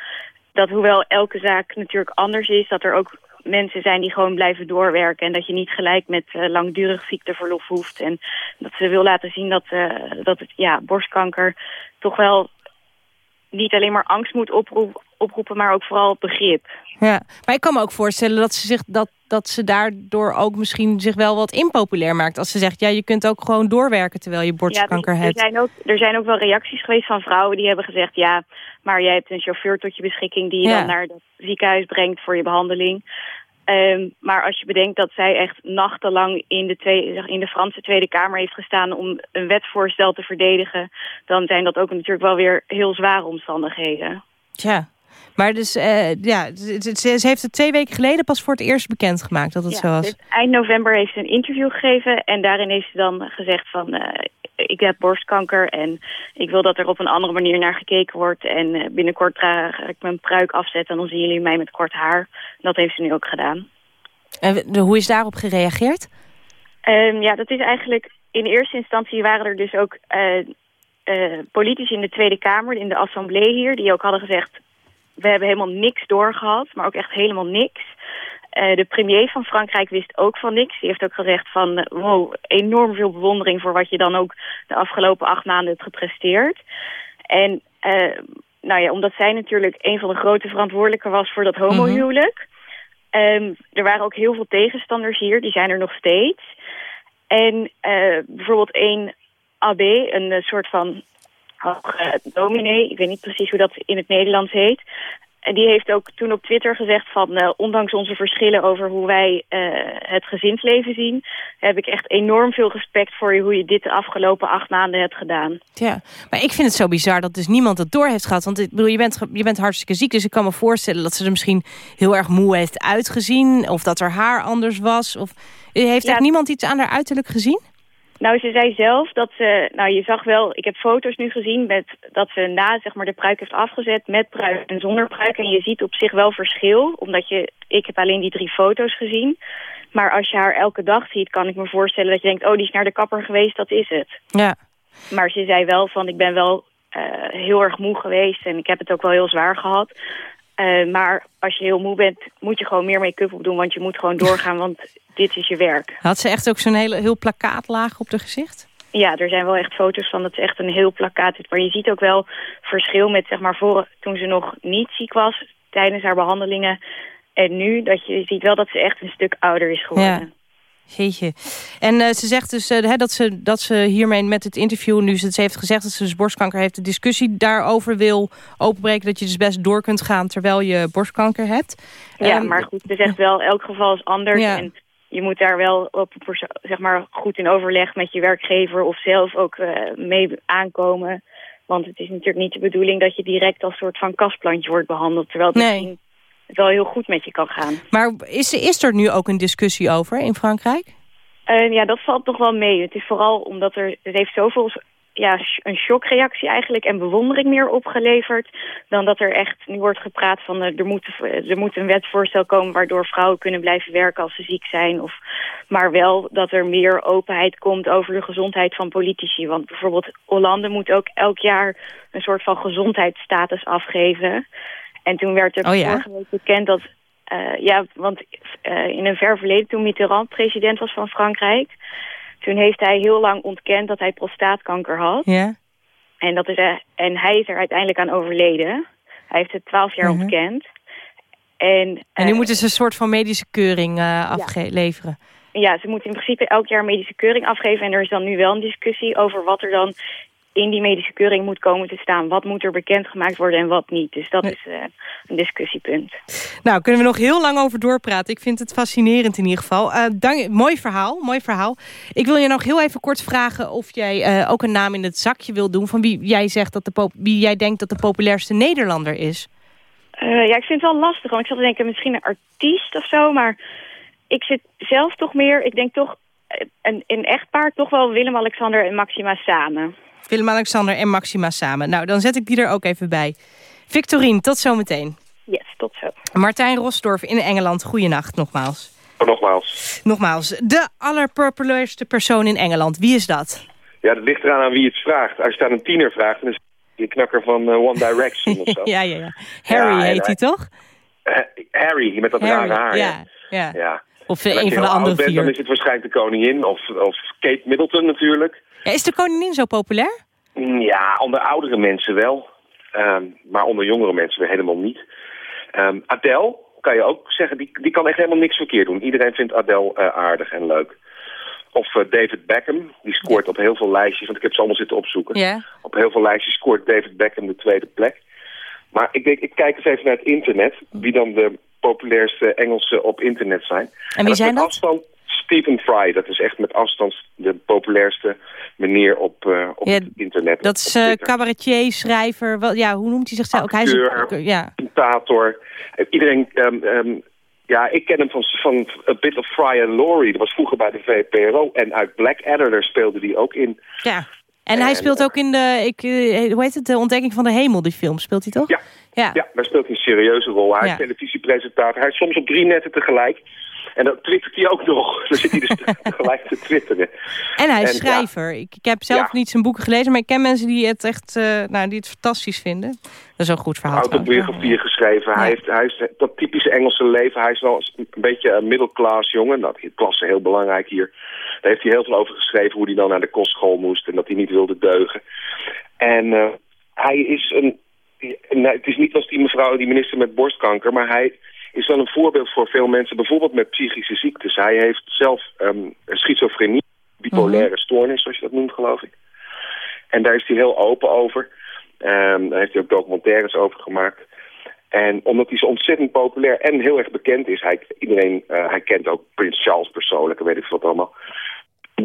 dat hoewel elke zaak natuurlijk anders is, dat er ook mensen zijn die gewoon blijven doorwerken. En dat je niet gelijk met uh, langdurig ziekteverlof hoeft. En dat ze wil laten zien dat, dat het, ja, borstkanker toch wel niet alleen maar angst moet oproepen, oproepen, maar ook vooral begrip. Ja, maar ik kan me ook voorstellen dat ze, zich, dat, dat ze daardoor ook misschien zich wel wat impopulair maakt. Als ze zegt, ja, je kunt ook gewoon doorwerken terwijl je borstkanker ja, er, hebt. Er zijn, ook, er zijn ook wel reacties geweest van vrouwen die hebben gezegd... ja, maar jij hebt een chauffeur tot je beschikking die je Ja. dan naar het ziekenhuis brengt voor je behandeling. Ehm, maar als je bedenkt dat zij echt nachtenlang in de, twee, in de Franse Tweede Kamer heeft gestaan om een wetsvoorstel te verdedigen, dan zijn dat ook natuurlijk wel weer heel zware omstandigheden. Tja, maar dus, eh, ja, ze, heeft het twee weken geleden pas voor het eerst bekendgemaakt dat het zo was. dus eind november heeft ze een interview gegeven en daarin heeft ze dan gezegd van eh, ik heb borstkanker en ik wil dat er op een andere manier naar gekeken wordt en eh, binnenkort ga ik mijn pruik afzetten en dan zien jullie mij met kort haar. Dat heeft ze nu ook gedaan. En hoe is daarop gereageerd? Ehm, ja, dat is eigenlijk... In eerste instantie waren er dus ook politici in de Tweede Kamer, in de Assemblée hier, die ook hadden gezegd... we hebben helemaal niks doorgehad, maar ook echt helemaal niks. Eh, de premier van Frankrijk wist ook van niks. Die heeft ook gezegd van, eh, wow, enorm veel bewondering voor wat je dan ook de afgelopen acht maanden hebt gepresteerd. En eh, nou ja, omdat zij natuurlijk een van de grote verantwoordelijken was voor dat homohuwelijk... Ehm, er waren ook heel veel tegenstanders hier, die zijn er nog steeds. En bijvoorbeeld één abbé, een soort van hoge dominee, ik weet niet precies hoe dat in het Nederlands heet. en die heeft ook toen op Twitter gezegd van... Uh, ondanks onze verschillen over hoe wij uh, het gezinsleven zien... heb ik echt enorm veel respect voor je... hoe je dit de afgelopen acht maanden hebt gedaan. Ja, maar ik vind het zo bizar dat dus niemand het door heeft gehad. Want ik bedoel, je bent, je bent hartstikke ziek... dus ik kan me voorstellen dat ze er misschien heel erg moe heeft uitgezien... of dat er haar anders was. Of, heeft ja, echt niemand iets aan haar uiterlijk gezien? Nou, ze zei zelf dat ze... Nou, je zag wel... Ik heb foto's nu gezien met dat ze na zeg maar, de pruik heeft afgezet... met pruik en zonder pruik. En je ziet op zich wel verschil. Omdat je... Ik heb alleen die drie foto's gezien. Maar als je haar elke dag ziet, kan ik me voorstellen dat je denkt... oh, die is naar de kapper geweest, dat is het. Ja. Maar ze zei wel van, ik ben wel uh, heel erg moe geweest... en ik heb het ook wel heel zwaar gehad. Uh, maar als je heel moe bent, moet je gewoon meer make-up op doen... want je moet gewoon doorgaan, want dit is je werk. Had ze echt ook zo'n hele heel plakkaatlaag op de gezicht? Ja, er zijn wel echt foto's van dat ze echt een heel plakkaat is. Maar je ziet ook wel verschil met, zeg maar, voor, toen ze nog niet ziek was... tijdens haar behandelingen en nu, dat je ziet wel dat ze echt een stuk ouder is geworden. Ja. Jeetje. En uh, ze zegt dus uh, dat, ze, dat ze hiermee met het interview... nu ze, heeft gezegd dat ze dus borstkanker heeft... de discussie daarover wil openbreken... dat je dus best door kunt gaan terwijl je borstkanker hebt. Ja, um, maar goed, ze zegt wel, elk geval is anders... Ja. En je moet daar wel op, zeg maar, goed in overleg met je werkgever... of zelf ook uh, mee aankomen... Want het is natuurlijk niet de bedoeling dat je direct als soort van kastplantje wordt behandeld. Terwijl het nee. misschien het wel heel goed met je kan gaan. Maar is, is er nu ook een discussie over in Frankrijk? Uh, ja, dat valt nog wel mee. Het is vooral omdat er, het heeft zoveel ja, een shockreactie eigenlijk en bewondering meer opgeleverd... dan dat er echt nu wordt gepraat van uh, er, moet, er moet een wetsvoorstel komen... waardoor vrouwen kunnen blijven werken als ze ziek zijn. Of, maar wel dat er meer openheid komt over de gezondheid van politici. Want bijvoorbeeld Hollande moet ook elk jaar een soort van gezondheidsstatus afgeven... En toen werd er oh, ja? vorige week bekend dat... Uh, ja, want uh, in een ver verleden, toen Mitterrand president was van Frankrijk... toen heeft hij heel lang ontkend dat hij prostaatkanker had. Ja. En, dat is, uh, en hij is er uiteindelijk aan overleden. Hij heeft het twaalf jaar. -huh. ontkend. En, en nu moeten ze een soort van medische keuring afleveren. Ja. ja, ze moeten in principe elk jaar medische keuring afgeven. En er is dan nu wel een discussie over wat er dan in die medische keuring moet komen te staan. Wat moet er bekendgemaakt worden en wat niet. Dus dat nee. is uh, een discussiepunt. Nou, kunnen we nog heel lang over doorpraten. Ik vind het fascinerend in ieder geval. Uh, dank, mooi verhaal, mooi verhaal. Ik wil je nog heel even kort vragen of jij uh, ook een naam in het zakje wil doen... van wie jij, zegt dat de wie jij denkt dat de populairste Nederlander is. ja, ik vind het wel lastig. Want ik zat te denken, misschien een artiest of zo. Maar ik zit zelf toch meer... Ik denk toch een, een echtpaar, toch wel Willem-Alexander en Maxima samen. Willem-Alexander en Maxima samen. Nou, dan zet ik die er ook even bij. Victorine, tot zometeen. Yes, tot zo. Martijn Rosdorf in Engeland, goeienacht nogmaals. Oh, nogmaals. Nogmaals. De allerpopulairste persoon in Engeland, wie is dat? Ja, dat ligt eraan aan wie het vraagt. Als je aan een tiener vraagt, dan is die knakker van uh, One Direction of zo. ja, ja, ja. Harry ja, heet hij toch? Uh, Harry, met dat Harry, rare haar. Ja, ja. ja. Of een van de andere bent, vier. Dan is het waarschijnlijk de koningin of, of Kate Middleton natuurlijk. Ja, is de koningin zo populair? Ja, onder oudere mensen wel. Um, maar onder jongere mensen weer helemaal niet. Um, Adele, kan je ook zeggen, die, die kan echt helemaal niks verkeerd doen. Iedereen vindt Adele uh, aardig en leuk. Of uh, David Beckham, die scoort op heel veel lijstjes, want ik heb ze allemaal zitten opzoeken. Ja. Op heel veel lijstjes scoort David Beckham de tweede plek. Maar ik denk, ik kijk eens even naar het internet, wie dan de populairste Engelsen op internet zijn. En wie en zijn dat? Afstand, Stephen Fry, dat is echt met afstand de populairste meneer op, uh, op ja, het internet. Dat is uh, cabaretier, schrijver, wel, ja, hoe noemt hij zichzelf? Acteur, hij is, ja. presentator. Iedereen, um, um, ja, ik ken hem van, van A Bit of Fry and Laurie. Dat was vroeger bij de VPRO. En uit Blackadder, daar speelde hij ook in. Ja, en, hij speelt ook in de, ik, hoe heet het, de ontdekking van de hemel, die film. Speelt hij toch? Ja, ja. ja daar speelt hij een serieuze rol. Hij ja. is televisiepresentator. Hij is soms op drie netten tegelijk. En dat twittert hij ook nog. Dan zit hij dus tegelijk te twitteren. En hij is en, schrijver. Ja. Ik, ik, heb zelf ja. niet zijn boeken gelezen, maar ik ken mensen die het echt uh, nou, die het fantastisch vinden. Dat is een goed verhaal. Autobiografieën geschreven. Hij, heeft, hij is dat typische Engelse leven. Hij is wel een beetje een middelklas jongen. Nou, klasse heel belangrijk hier. Daar heeft hij heel veel over geschreven hoe hij dan naar de kostschool moest en dat hij niet wilde deugen. En uh, hij is een. Nou, het is niet als die mevrouw, die minister met borstkanker, maar hij is wel een voorbeeld voor veel mensen, bijvoorbeeld met psychische ziektes. Hij heeft zelf um, schizofrenie, bipolaire mm -hmm. stoornis, zoals je dat noemt, geloof ik. En daar is hij heel open over. Um, daar heeft hij ook documentaires over gemaakt. En omdat hij zo ontzettend populair en heel erg bekend is, hij, iedereen, uh, hij kent ook Prins Charles persoonlijk en weet ik wat allemaal.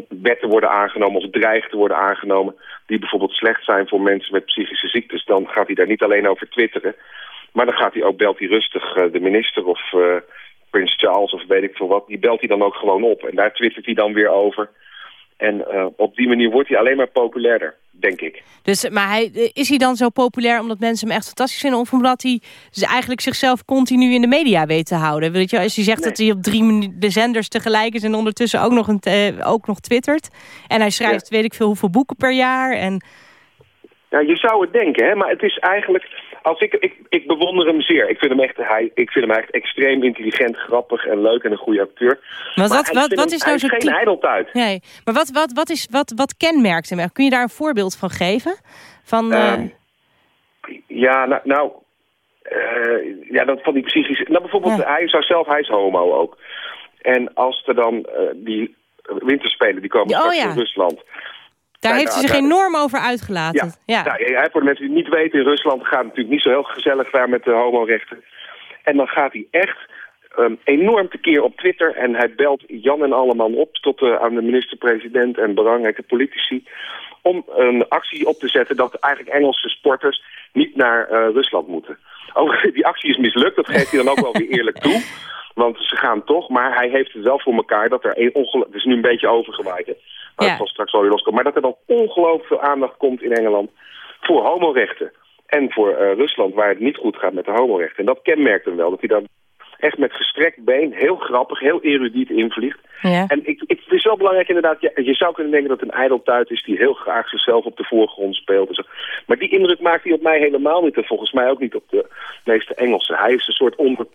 Wetten worden aangenomen of dreigen worden aangenomen die bijvoorbeeld slecht zijn voor mensen met psychische ziektes. Dan gaat hij daar niet alleen over twitteren, maar dan gaat hij ook, belt hij rustig uh, de minister of uh, Prins Charles of weet ik veel wat. Die belt hij dan ook gewoon op en daar twittert hij dan weer over. En uh, op die manier wordt hij alleen maar populairder, denk ik. Dus, maar hij, is hij dan zo populair omdat mensen hem echt fantastisch vinden... of omdat hij eigenlijk zichzelf continu in de media weet te houden? Weet je, als hij zegt nee. dat hij op drie de zenders tegelijk is... en ondertussen ook nog, een, ook nog twittert... en hij schrijft ja. weet ik veel hoeveel boeken per jaar... En... Ja, je zou het denken, hè? maar het is eigenlijk... Als ik, ik, ik bewonder hem zeer. Ik vind hem, echt, hij, ik vind hem echt extreem intelligent, grappig en leuk en een goede acteur. Maar, wat, wat, wat is nou zo geen ijdeltuit. Nee, maar wat, wat, wat, is, wat, wat kenmerkt hem? Kun je daar een voorbeeld van geven? Van, uh... um, ja, nou... nou uh, ja, dat van die psychische... Nou, bijvoorbeeld, ja. hij zou zelf, hij is homo ook. En als er dan uh, die winterspelen, die komen oh, straks ja. in Rusland... Daar heeft hij zich enorm over uitgelaten. Ja, ja. ja, voor de mensen die het niet weten, in Rusland gaat het natuurlijk niet zo heel gezellig daar met de homorechten. En dan gaat hij echt um, enorm tekeer op Twitter en hij belt Jan en Alleman op tot uh, aan de minister-president en belangrijke politici om een actie op te zetten dat eigenlijk Engelse sporters niet naar uh, Rusland moeten. Die actie is mislukt, dat geeft hij dan ook wel weer eerlijk toe. Want ze gaan toch, maar hij heeft het wel voor elkaar dat er een ongeluk... Het is nu een beetje overgewaaid. Maar ja. het zal straks wel weer loskomen. Maar dat er dan ongelooflijk veel aandacht komt in Engeland voor homorechten. En voor uh, Rusland, waar het niet goed gaat met de homorechten. En dat kenmerkt hem wel, dat hij daar echt met gestrekt been, heel grappig, heel erudiet invliegt. Ja. En ik, ik, het is wel belangrijk inderdaad, je, je zou kunnen denken dat het een ijdeltuit is die heel graag zichzelf op de voorgrond speelt. En zo. Maar die indruk maakt hij op mij helemaal niet en volgens mij ook niet op de meeste Engelsen. Hij is een soort onder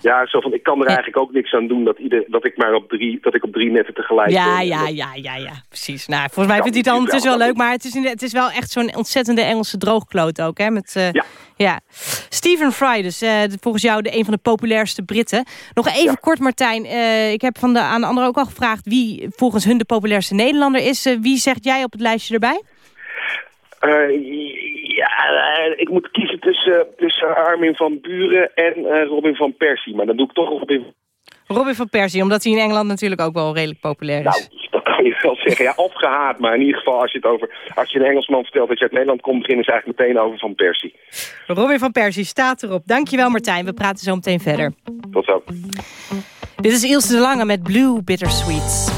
ja, zo van, ik kan er eigenlijk ook niks aan doen dat, ieder, dat ik maar op drie, dat ik op drie netten tegelijk ja, ben. Ja, ja, ja, ja, precies. Nou, volgens mij vindt hij het ondertussen wel leuk, maar het is, het is wel echt zo'n ontzettende Engelse droogkloot ook, hè? Met, uh, ja. ja. Stephen Fry, dus uh, volgens jou de, een van de populairste Britten. Nog even ja. kort, Martijn. Uh, ik heb van de, aan de anderen ook al gevraagd wie volgens hun de populairste Nederlander is. wie zegt jij op het lijstje erbij? Ja, uh, ik moet kiezen tussen, tussen Armin van Buren en uh, Robin van Persie. Maar dan doe ik toch Robin... Robin van Persie, omdat hij in Engeland natuurlijk ook wel redelijk populair is. Nou, dat kan je wel zeggen. Ja, opgehaat, maar in ieder geval als je het over... Als je een Engelsman vertelt dat je uit Nederland komt, beginnen ze eigenlijk meteen over Van Persie. Robin van Persie staat erop. Dankjewel Martijn, we praten zo meteen verder. Tot zo. Dit is Ilse de Lange met Blue Bittersweets.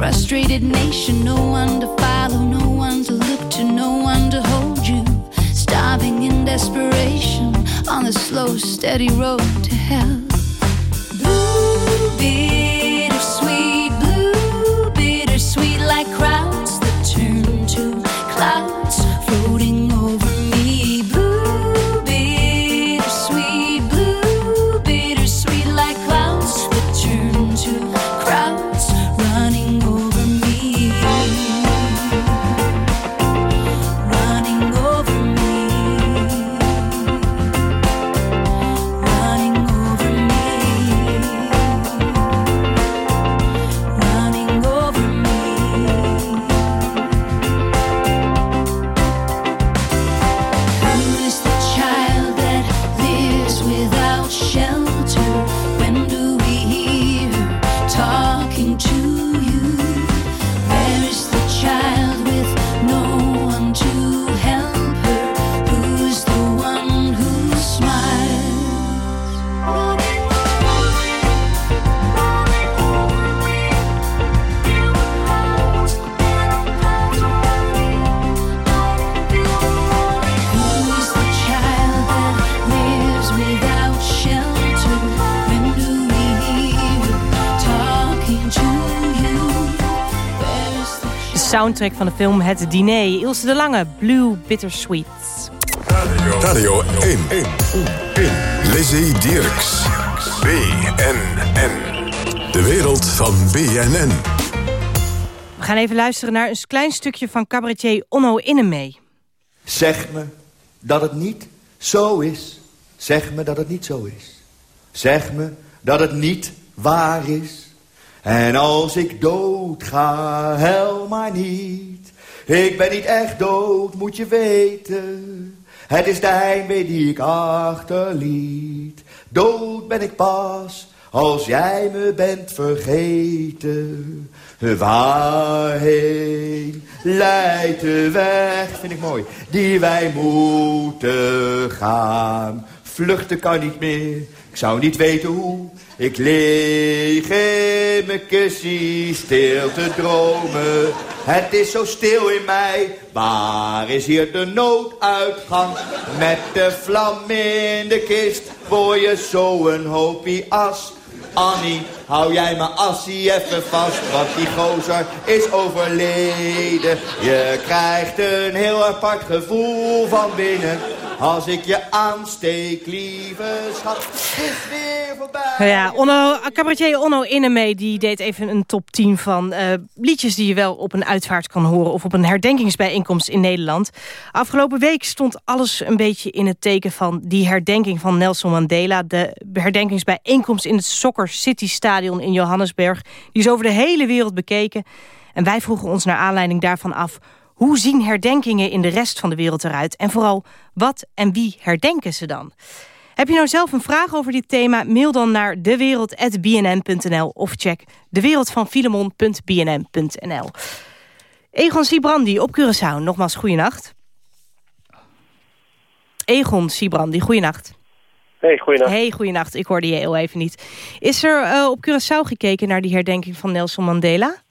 Frustrated nation. No one to follow, no one to look to, no one to hold you. Starving in desperation on the slow, steady road soundtrack van de film Het Diner. Ilse de Lange, Blue Bittersweet. Radio 1. 1. 1. Lizzie Dierks. BNN. De wereld van BNN. We gaan even luisteren naar een klein stukje van cabaretier Onno Innemee. Zeg me dat het niet zo is. Zeg me dat het niet zo is. Zeg me dat het niet waar is. En als ik dood ga, hel maar niet. Ik ben niet echt dood, moet je weten. Het is de heimwee die ik achterliet. Dood ben ik pas, als jij me bent vergeten. Waarheen leidt de weg, vind ik mooi, die wij moeten gaan. Vluchten kan niet meer, ik zou niet weten hoe. Ik lig in mijn kussie stil te dromen. Het is zo stil in mij. Waar is hier de nooduitgang? Met de vlam in de kist voor je zo een hoopie as. Annie, hou jij mijn assie even vast, want die gozer is overleden. Je krijgt een heel apart gevoel van binnen. Als ik je aansteek, lieve schat, is weer voorbij. Nou ja, Onno, cabaretier Onno Innemee die deed even een top 10 van uh, liedjes die je wel op een uitvaart kan horen of op een herdenkingsbijeenkomst in Nederland. Afgelopen week stond alles een beetje in het teken van die herdenking van Nelson Mandela. De herdenkingsbijeenkomst in het Soccer City Stadion in Johannesburg. Die is over de hele wereld bekeken. En wij vroegen ons naar aanleiding daarvan af hoe zien herdenkingen in de rest van de wereld eruit? En vooral, wat en wie herdenken ze dan? Heb je nou zelf een vraag over dit thema? Mail dan naar dewereld.bnn.nl of check dewereldvanfilemon.bnn.nl. Egon Sibrandi op Curaçao, nogmaals goeienacht. Egon Sibrandi, goeienacht. Hey, goeienacht. Hey, goeienacht. Ik hoorde je heel even niet. Is er uh, op Curaçao gekeken naar die herdenking van Nelson Mandela?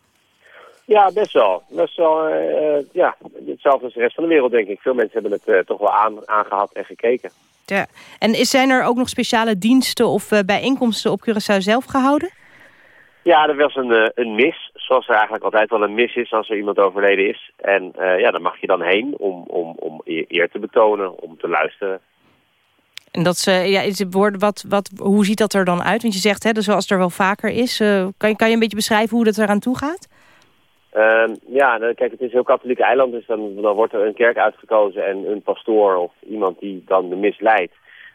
Ja, best wel. Best wel, uh, ja, hetzelfde als de rest van de wereld, denk ik. Veel mensen hebben het uh, toch wel aan, aangehad en gekeken. Ja. En is, zijn er ook nog speciale diensten of uh, bijeenkomsten op Curaçao zelf gehouden? Ja, er was een, een mis, zoals er eigenlijk altijd wel een mis is als er iemand overleden is. En ja, daar mag je dan heen om, om, om eer te betonen, om te luisteren. En dat ze, ja, is het woord, wat, wat, hoe ziet dat er dan uit? Want je zegt, hè, zoals er wel vaker is. kan, je, kan je een beetje beschrijven hoe dat eraan toe gaat? Uh, ja, kijk, het is heel katholiek eiland, dus dan, wordt er een kerk uitgekozen en een pastoor of iemand die dan de mis leidt.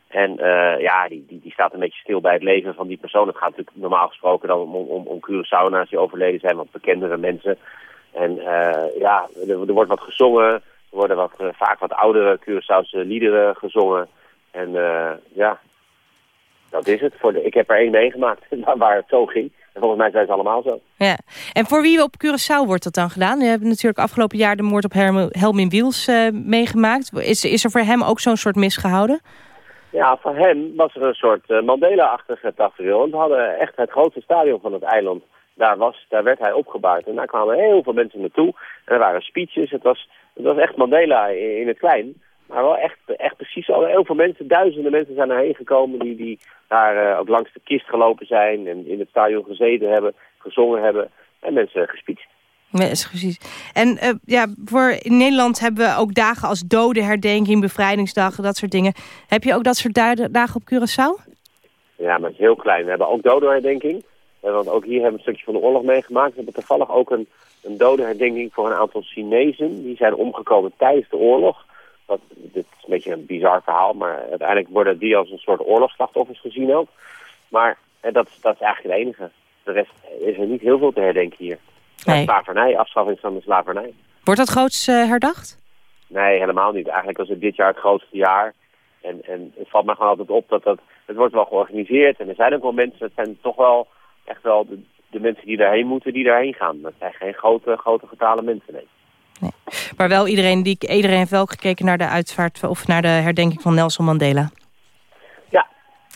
En uh, ja, die, die, die staat een beetje stil bij het leven van die persoon. Het gaat natuurlijk normaal gesproken dan om, om, om die overleden zijn, wat bekendere mensen. En uh, ja, er, wordt wat gezongen, er worden wat, uh, vaak wat oudere Curaçaose liederen gezongen. En ja, dat is het. Voor de, ik heb er één meegemaakt waar het zo ging. En volgens mij zijn ze allemaal zo. Ja. En voor wie op Curaçao wordt dat dan gedaan? We hebben natuurlijk afgelopen jaar de moord op Helmin Wiels uh, meegemaakt. Is, is er voor hem ook zo'n soort misgehouden? Ja, voor hem was er een soort uh, Mandela-achtige tafereel. Want we hadden echt het grootste stadion van het eiland. Daar, was, daar werd hij opgebaard. En daar kwamen heel veel mensen naartoe. En er waren speeches. Het was, het was echt Mandela in, in het klein. Maar wel echt, echt precies al heel veel mensen, duizenden mensen zijn erheen gekomen die, die daar uh, ook langs de kist gelopen zijn en in het stadion gezeten hebben, gezongen hebben en mensen gespietst. Ja, is precies. En uh, ja, voor in Nederland hebben we ook dagen als dodenherdenking, bevrijdingsdagen, dat soort dingen. Heb je ook dat soort dagen op Curaçao? Ja, maar het is heel klein. We hebben ook dodenherdenking. Want ook hier hebben we een stukje van de oorlog meegemaakt. We hebben toevallig ook een, een dodenherdenking voor een aantal Chinezen. Die zijn omgekomen tijdens de oorlog. Dat, dit is een beetje een bizar verhaal, maar uiteindelijk worden die als een soort oorlogsslachtoffers gezien ook. Maar eh, dat, dat is eigenlijk het enige. De rest is er niet heel veel te herdenken hier. Nee. Slavernij, afschaffing van de slavernij. Wordt dat groots uh, herdacht? Nee, helemaal niet. Eigenlijk was het dit jaar het grootste jaar. En, en het valt me gewoon altijd op dat, dat het wordt wel georganiseerd. En er zijn ook wel mensen, het zijn toch wel echt wel de, de mensen die daarheen moeten, die daarheen gaan. Dat zijn geen grote, grote getalen mensen, nee. Maar wel iedereen, die, iedereen heeft wel gekeken naar de uitvaart of naar de herdenking van Nelson Mandela. Ja,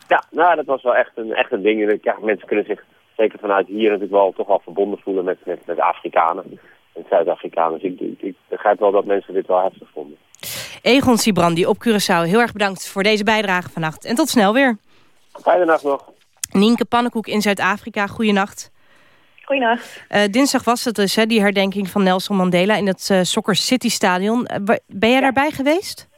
ja nou, dat was wel echt een, echt een ding. Ja, mensen kunnen zich zeker vanuit hier natuurlijk wel toch wel verbonden voelen met, met, met de Afrikanen en Zuid-Afrikanen. Dus ik, ik, ik, begrijp wel dat mensen dit wel heftig vonden. Egon Sibrandi op Curaçao, heel erg bedankt voor deze bijdrage vannacht. En tot snel weer. Fijne nacht nog. Nienke Pannenkoek in Zuid-Afrika, goeienacht. Goedenacht. Uh, dinsdag was het dus, hè, die herdenking van Nelson Mandela... in het uh, Soccer City Stadion. ben jij daarbij geweest?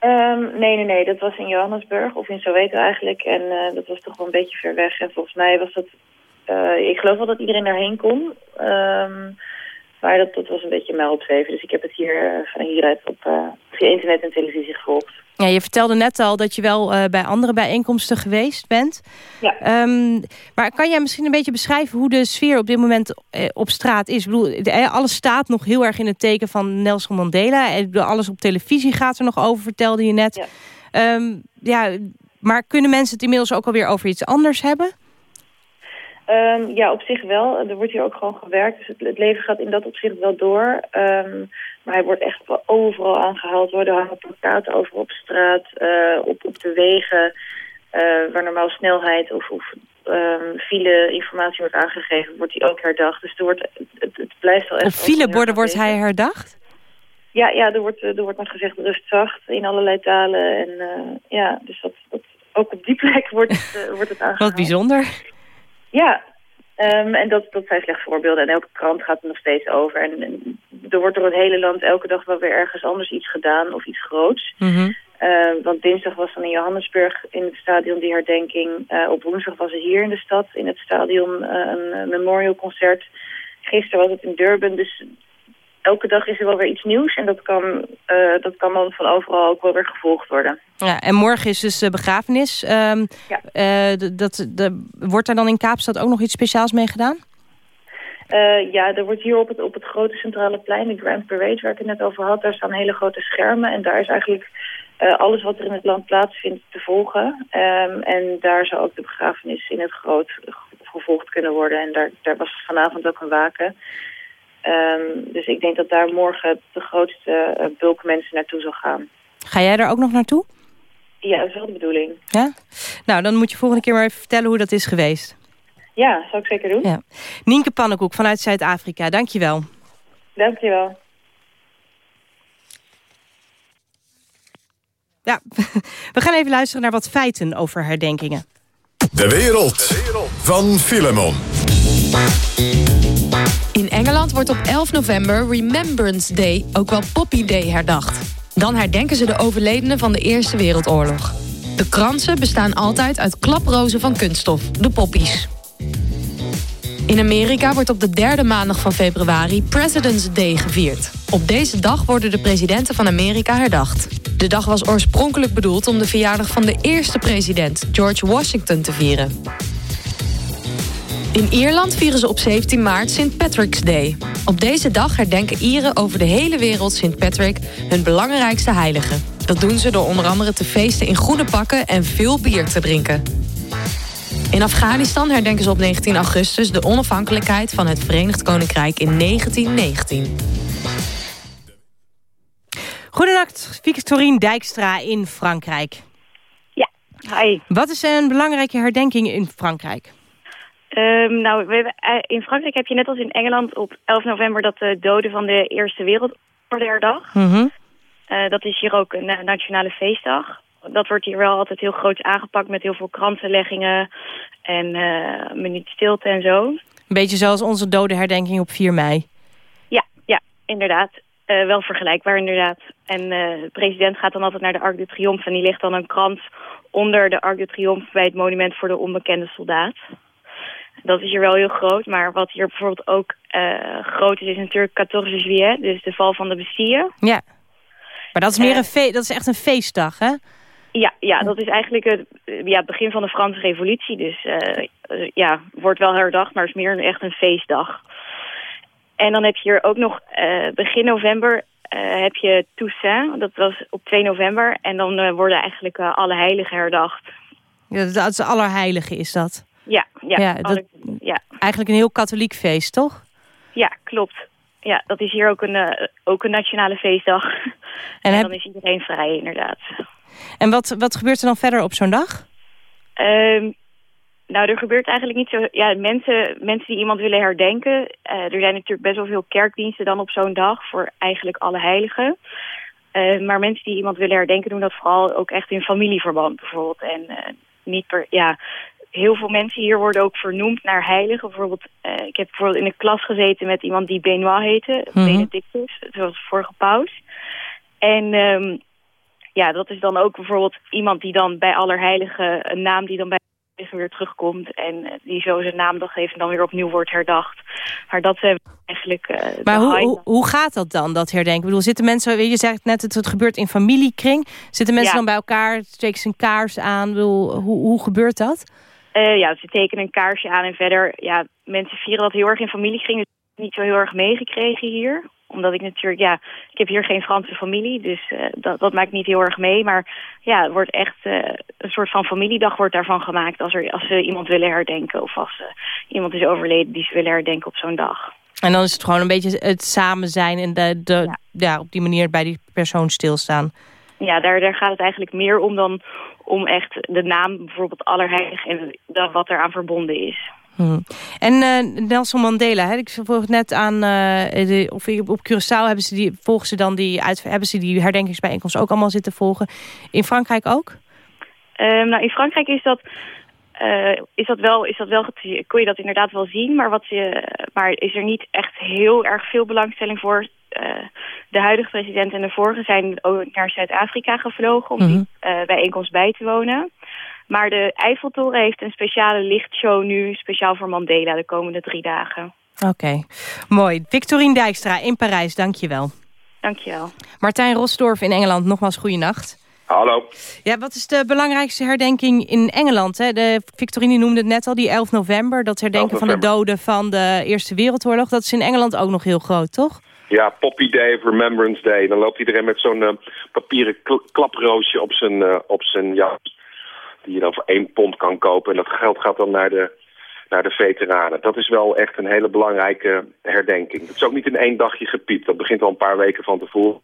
Um, nee, nee, nee. Dat was in Johannesburg, of in Soweto eigenlijk. En uh, dat was toch wel een beetje ver weg. En volgens mij was dat... Ik geloof wel dat iedereen daarheen kon. Um, maar dat, dat was een beetje mij opzeven. Dus ik heb het hier uh, van hieruit op via internet en televisie gevolgd. Ja, je vertelde net al dat je wel uh, bij andere bijeenkomsten geweest bent. Ja. Um, maar kan jij misschien een beetje beschrijven hoe de sfeer op dit moment uh, op straat is? Ik bedoel, de, alles staat nog heel erg in het teken van Nelson Mandela. Ik bedoel, alles op televisie gaat er nog over, vertelde je net. Ja. Um, ja, maar kunnen mensen het inmiddels ook alweer over iets anders hebben? Um, ja, op zich wel. Er wordt hier ook gewoon gewerkt. Dus het, het leven gaat in dat opzicht wel door. Um, maar hij wordt echt wel overal aangehaald. Er hangen plakaten over op straat, uh, op, op de wegen... Uh, waar normaal snelheid of, of um, file informatie wordt aangegeven... wordt hij ook herdacht. Dus er wordt, het, het blijft wel echt... Op fileborden wordt hij herdacht? Ja, ja er, wordt, er wordt nog gezegd rust zacht in allerlei talen. En uh, ja, dus dat, dat, ook op die plek wordt, het, wordt het aangehaald. Wat bijzonder. Ja, um, en dat, dat zijn slechts voorbeelden. En elke krant gaat er nog steeds over. En, en, er wordt door het hele land elke dag wel weer ergens anders iets gedaan of iets groots. Mm -hmm. uh, want dinsdag was dan in Johannesburg in het stadion die herdenking. Uh, op woensdag was er hier in de stad in het stadion uh, een memorialconcert. Gisteren was het in Durban. Dus elke dag is er wel weer iets nieuws. En dat kan, uh, dat kan dan van overal ook wel weer gevolgd worden. Ja, en morgen is dus de begrafenis. Um, ja. uh, dat, de, wordt er dan in Kaapstad ook nog iets speciaals mee gedaan? Uh, ja, er wordt hier op het, op het grote centrale plein, de Grand Parade, waar ik het net over had, daar staan hele grote schermen. En daar is eigenlijk alles wat er in het land plaatsvindt te volgen. Um, en daar zou ook de begrafenis in het groot gevolgd kunnen worden. En daar, daar was vanavond ook een waken. Um, dus ik denk dat daar morgen de grootste uh, bulk mensen naartoe zal gaan. Ga jij er ook nog naartoe? Ja, dat is wel de bedoeling. Ja? Nou, dan moet je volgende keer maar even vertellen hoe dat is geweest. Ja, zou ik zeker doen. Ja. Nienke Pannenkoek vanuit Zuid-Afrika, dankjewel. Dankjewel. Ja, we gaan even luisteren naar wat feiten over herdenkingen. De wereld van Filemon. In Engeland wordt op 11 november Remembrance Day, ook wel Poppy Day, herdacht. Dan herdenken ze de overledenen van de Eerste Wereldoorlog. De kransen bestaan altijd uit klaprozen van kunststof, de poppies. In Amerika wordt op de derde maandag van februari President's Day gevierd. Op deze dag worden de presidenten van Amerika herdacht. De dag was oorspronkelijk bedoeld om de verjaardag van de eerste president, George Washington, te vieren. In Ierland vieren ze op 17 maart St. Patrick's Day. Op deze dag herdenken Ieren over de hele wereld St. Patrick, hun belangrijkste heilige. Dat doen ze door onder andere te feesten in groene pakken en veel bier te drinken. In Afghanistan herdenken ze op 19 augustus de onafhankelijkheid van het Verenigd Koninkrijk in 1919. Goedenacht, Victorine Dijkstra in Frankrijk. Ja, hi. Wat is een belangrijke herdenking in Frankrijk? Um, nou, we hebben, in Frankrijk heb je net als in Engeland op 11 november dat de doden van de Eerste Wereldoorlog herdacht. Mm -hmm. uh, dat is hier ook een nationale feestdag. Dat wordt hier wel altijd heel groot aangepakt met heel veel krantenleggingen en uh, minuut stilte en zo. Een beetje zoals onze dodenherdenking op 4 mei. Ja, ja inderdaad. Uh, wel vergelijkbaar inderdaad. En de president gaat dan altijd naar de Arc de Triomphe en die ligt dan een krans onder de Arc de Triomphe bij het monument voor de onbekende soldaat. Dat is hier wel heel groot. Maar wat hier bijvoorbeeld ook uh, groot is, is natuurlijk 14 juillet. Dus de val van de Bastille. Ja. Maar dat is, meer een fe dat is echt een feestdag, hè? Ja, ja dat is eigenlijk het, ja, het begin van de Franse revolutie. Dus uh, ja, wordt wel herdacht, maar het is meer een, echt een feestdag. En dan heb je hier ook nog uh, begin november heb je Toussaint. Dat was op 2 november. En dan worden eigenlijk alle heiligen herdacht. Ja, dat is allerheilige is dat? Ja, ja, ja, dat, ja. Eigenlijk een heel katholiek feest, toch? Ja, klopt. Ja, dat is hier ook een, uh, ook een nationale feestdag. En, en heb... dan is iedereen vrij, inderdaad. En wat, wat gebeurt er dan verder op zo'n dag? Um, nou, er gebeurt eigenlijk niet zo... Ja, mensen, mensen die iemand willen herdenken... Uh, er zijn natuurlijk best wel veel kerkdiensten dan op zo'n dag... voor eigenlijk alle heiligen. Uh, maar mensen die iemand willen herdenken... doen dat vooral ook echt in familieverband bijvoorbeeld. En niet per... Ja, heel veel mensen hier worden ook vernoemd naar heiligen. Bijvoorbeeld, eh, ik heb bijvoorbeeld in de klas gezeten met iemand die Benoit heette. Mhm. Benedictus, zoals de vorige paus. En ehm, ja, dat is dan ook bijvoorbeeld iemand die dan bij Allerheiligen... een naam die dan bij Allerheiligen weer terugkomt... en eh, die zo zijn naamdag heeft en dan weer opnieuw wordt herdacht. Maar dat zijn eigenlijk... eh, Maar hoe, hoe, hoe gaat dat dan, dat herdenken? Ik bedoel, zitten mensen, je zegt net, het, het gebeurt in familiekring. Zitten mensen Ja. dan bij elkaar, steken ze een kaars aan? Ik bedoel, hoe, hoe gebeurt dat? Eh, ja, ze tekenen een kaarsje aan en verder... Ja, mensen vieren dat heel erg in familiekring. Dus niet zo heel erg meegekregen hier. Omdat ik natuurlijk... Ja, ik heb hier geen Franse familie. Dus eh, dat, dat maakt niet heel erg mee. Maar ja, het wordt echt... eh, een soort van familiedag wordt daarvan gemaakt... als, er, als ze iemand willen herdenken. Of als iemand is overleden die ze willen herdenken op zo'n dag. En dan is het gewoon een beetje het samen zijn... en de, de, ja. op die manier bij die persoon stilstaan. Ja, daar, daar gaat het eigenlijk meer om dan om echt de naam bijvoorbeeld Allerheilig... en dan wat eraan verbonden is. Hm. En eh, Nelson Mandela, hè, ik vroeg net aan, eh, de, of op Curaçao hebben ze die, volgen ze dan die, uit, hebben ze die herdenkingsbijeenkomst ook allemaal zitten volgen. In Frankrijk ook? Ehm, nou, in Frankrijk is dat, eh, is dat wel, is dat wel, kon je dat inderdaad wel zien, maar, wat je, maar is er niet echt heel erg veel belangstelling voor. Eh, de huidige president en de vorige zijn ook naar Zuid-Afrika gevlogen om die eh, bijeenkomst bij te wonen. Maar de Eiffeltoren heeft een speciale lichtshow nu, speciaal voor Mandela, de komende drie dagen. Oké, mooi. Victorine Dijkstra in Parijs, dankjewel. Dankjewel. Martijn Rosdorf in Engeland, nogmaals goeienacht. Hallo. Ja, wat is de belangrijkste herdenking in Engeland? Hè? De, Victorine noemde het net al, die 11 november. Dat herdenken 11 van de doden van de Eerste Wereldoorlog. Dat is in Engeland ook nog heel groot, toch? Ja, Poppy Day of Remembrance Day. Dan loopt iedereen met zo'n eh, papieren kl- klaproosje op zijn, eh, op zijn jas. Die je dan voor één pond kan kopen. En dat geld gaat dan naar de, naar de veteranen. Dat is wel echt een hele belangrijke herdenking. Het is ook niet in één dagje gepiept. Dat begint al een paar weken van tevoren.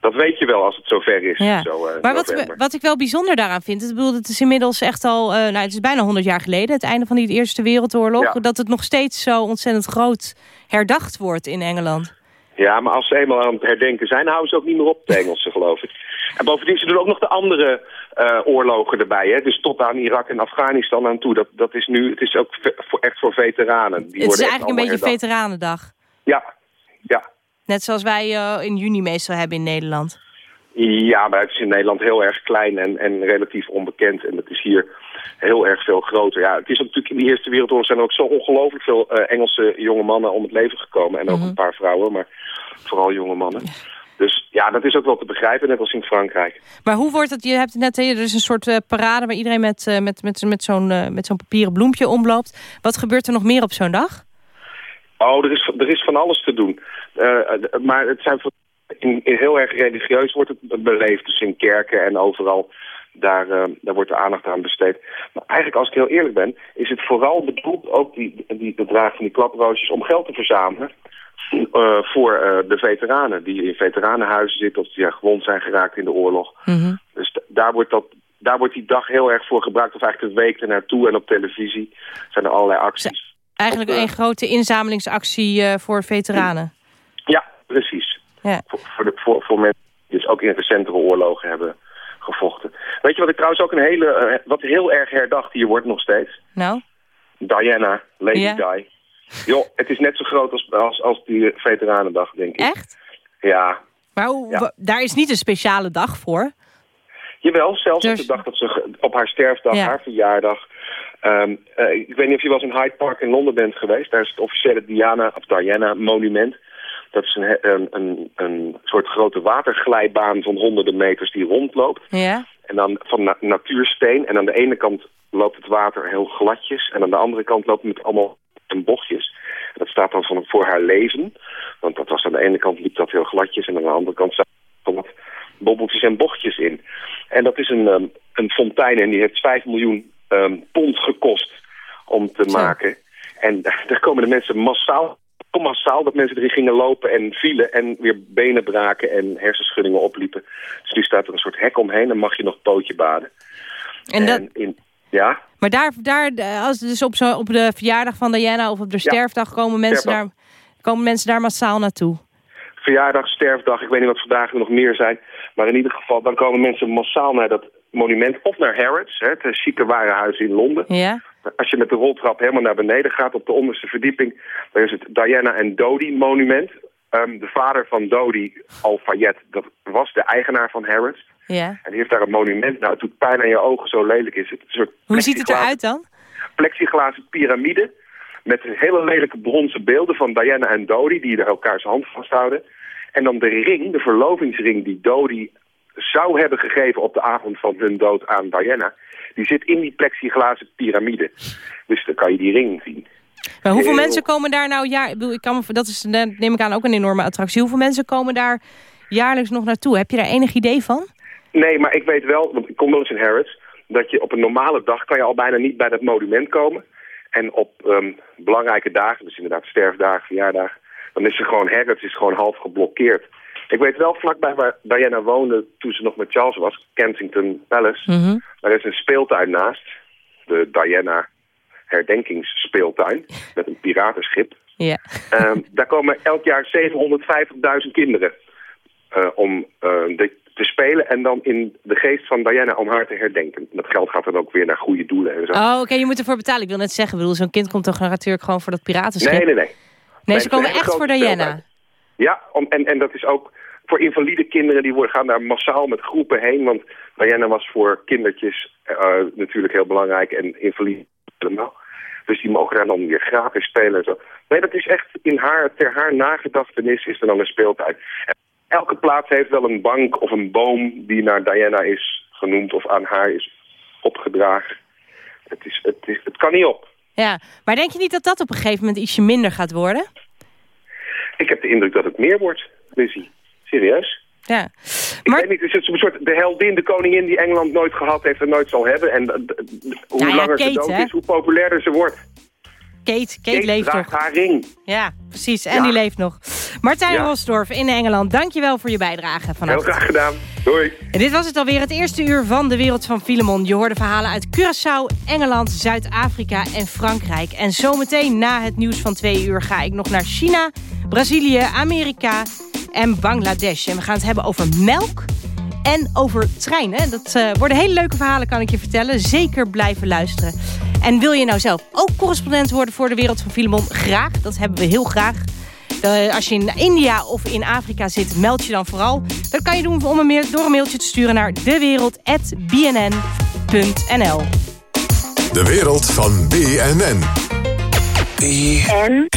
Dat weet je wel als het zover is. Ja. Zo, eh, Maar wat, wat ik wel bijzonder daaraan vind... Het, bedoel, het is inmiddels echt al... eh, nou, het is bijna 100 jaar geleden, het einde van die Eerste Wereldoorlog... Ja. dat het nog steeds zo ontzettend groot herdacht wordt in Engeland. Ja, maar als ze eenmaal aan het herdenken zijn, houden ze ook niet meer op de Engelsen, geloof ik. En bovendien, ze doen ook nog de andere eh, oorlogen erbij. Hè? Dus tot aan Irak en Afghanistan aan toe. Dat, dat is nu, het is ook voor, echt voor veteranen. Die het is eigenlijk een beetje herdacht. Veteranendag. Ja, ja. Net zoals wij eh, in juni meestal hebben in Nederland. Ja, maar het is in Nederland heel erg klein en, en relatief onbekend. En het is hier heel erg veel groter. Ja, het is natuurlijk in de Eerste Wereldoorlog zijn er ook zo ongelooflijk veel eh, Engelse jonge mannen om het leven gekomen. En ook een paar vrouwen, maar vooral jonge mannen. Dus ja, dat is ook wel te begrijpen, net als in Frankrijk. Maar hoe wordt het, je hebt net, er is een soort eh, parade... waar iedereen met, met, met, met zo'n met zo'n papieren bloempje omloopt. Wat gebeurt er nog meer op zo'n dag? Oh, er is, er is van alles te doen. Eh, d- maar het zijn in, in heel erg religieus wordt het beleefd. Dus in kerken en overal, daar, eh, daar wordt de aandacht aan besteed. Maar eigenlijk, als ik heel eerlijk ben, is het vooral bedoeld, ook die, die bedrag van die klaproosjes, om geld te verzamelen. eh, voor eh, de veteranen die in veteranenhuizen zitten of die ja, gewond zijn geraakt in de oorlog. Dus d- daar wordt, dat, daar wordt die dag heel erg voor gebruikt, of eigenlijk de week ernaartoe. En op televisie zijn er allerlei acties. Eigenlijk Op, eh, een grote inzamelingsactie eh, voor veteranen. Ja, precies. Ja. Voor, voor, de, voor, voor mensen die dus ook in recentere oorlogen hebben gevochten. Weet je wat ik trouwens ook een hele, eh, wat heel erg herdacht hier wordt nog steeds? Nou? Diana, Lady Ja. Di. Joh, het is net zo groot als, als, als die Veteranendag, denk ik. Echt? Ja. Maar hoe, daar is niet een speciale dag voor. Jawel, zelfs op de dag dat ze op haar sterfdag, Ja. haar verjaardag. Ehm, eh, ik weet niet of je wel eens in Hyde Park in Londen bent geweest. Daar is het officiële Diana, of Diana monument. Dat is een, een, een, een soort grote waterglijbaan van honderden meters die rondloopt. Ja? En dan van na- natuursteen. En aan de ene kant loopt het water heel gladjes. En aan de andere kant loopt het met allemaal en bochtjes. En dat staat dan van voor haar leven. Want dat was aan de ene kant liep dat heel gladjes. En aan de andere kant staat van wat bobbeltjes en bochtjes in. En dat is een, ehm, een fontein en die heeft 5 miljoen ehm, pond gekost om te maken. En daar komen de mensen massaal, massaal dat mensen erin gingen lopen en vielen en weer benen braken en hersenschuddingen opliepen. Dus nu staat er een soort hek omheen, dan mag je nog pootje baden. En dat, in, ja, maar daar, daar eh, als dus op, zo, op de verjaardag van Diana of op de sterfdag komen mensen, Sterfdag. daar, komen mensen daar massaal naartoe. verjaardag, sterfdag, ik weet niet wat vandaag er nog meer zijn. Maar in ieder geval, dan komen mensen massaal naar dat, monument of naar Harrods, hè, het chique warenhuis in Londen. Ja. Als je met de roltrap helemaal naar beneden gaat op de onderste verdieping... daar is het Diana en Dodie monument. Ehm, de vader van Dodie, Al dat was de eigenaar van Harrods. Ja. En die heeft daar een monument. Nou, het doet pijn aan je ogen, zo lelijk is het. Een soort Hoe ziet het eruit dan? plexiglazen piramide met hele lelijke bronzen beelden van Diana en Dodie... die er elkaars hand vasthouden. En dan de ring, de verlovingsring die Dodie zou hebben gegeven... op de avond van hun dood aan Diana... die zit in die plexiglazen piramide. Dus dan kan je die ring zien. Maar hoeveel Heel- mensen komen daar nou... Ja, ik kan dat is, eh, neem ik aan, ook een enorme attractie. Hoeveel mensen komen daar jaarlijks nog naartoe? Heb je daar enig idee van? Nee, maar ik weet wel, want ik kom wel eens in Harrods... dat je op een normale dag kan je al bijna niet bij dat monument komen. En op ehm, belangrijke dagen, dus inderdaad sterfdagen, verjaardagen... dan is er gewoon Harrods is gewoon half geblokkeerd. Ik weet wel vlakbij waar Diana woonde toen ze nog met Charles was... Kensington Palace. Daar is een speeltuin naast. De Diana herdenkingsspeeltuin. Met een piratenschip. Ja. Ehm, daar komen elk jaar 750.000 kinderen eh, om eh, de- te spelen. En dan in de geest van Diana om haar te herdenken. Dat geld gaat dan ook weer naar goede doelen en zo. Oh, oké, je moet ervoor betalen. Ik wil net zeggen, bedoel, zo'n kind komt toch natuurlijk gewoon voor dat piratenschip? nee, nee, nee. Nee, ze komen echt voor Diana. speeltuin. Ja, om, en, en dat is ook voor invalide kinderen. Die worden, gaan daar massaal met groepen heen. Want Diana was voor kindertjes eh, natuurlijk heel belangrijk. En invalide helemaal. Dus die mogen daar dan weer gratis spelen en zo. Nee, dat is echt in haar, ter haar nagedachtenis is er dan een speeltuin. En elke plaats heeft wel een bank of een boom die naar Diana is genoemd of aan haar is opgedragen. Het, is, het, is, het kan niet op. Ja, maar denk je niet dat dat op een gegeven moment ietsje minder gaat worden? Ik heb de indruk dat het meer wordt, Lizzie. Serieus? Ja. Ik weet niet, het is een soort de heldin, de koningin die Engeland nooit gehad heeft en nooit zal hebben. En hoe ja, langer ze Kate, dood hè? is, hoe populairder ze wordt. Kate, Kate, leeft draagt nog. haar ring. Ja, precies. En die leeft nog. Martijn Ja. Rosdorf in Engeland, dankjewel voor je bijdrage Heel vannacht. graag gedaan. Doei. En dit was het alweer, het eerste uur van de wereld van Filemon. Je hoorde verhalen uit Curaçao, Engeland, Zuid-Afrika en Frankrijk. En zometeen na het nieuws van twee uur ga ik nog naar China, Brazilië, Amerika en Bangladesh. En we gaan het hebben over melk en over treinen. Dat eh, worden hele leuke verhalen, kan ik je vertellen. Zeker blijven luisteren. En wil je nou zelf ook correspondent worden voor de wereld van Filemon? Graag, dat hebben we heel graag. Eh, als je in India of in Afrika zit, meld je dan vooral. Dat kan je doen om een mail- door een mailtje te sturen naar dewereld.bnn.nl. De wereld van BNN. En?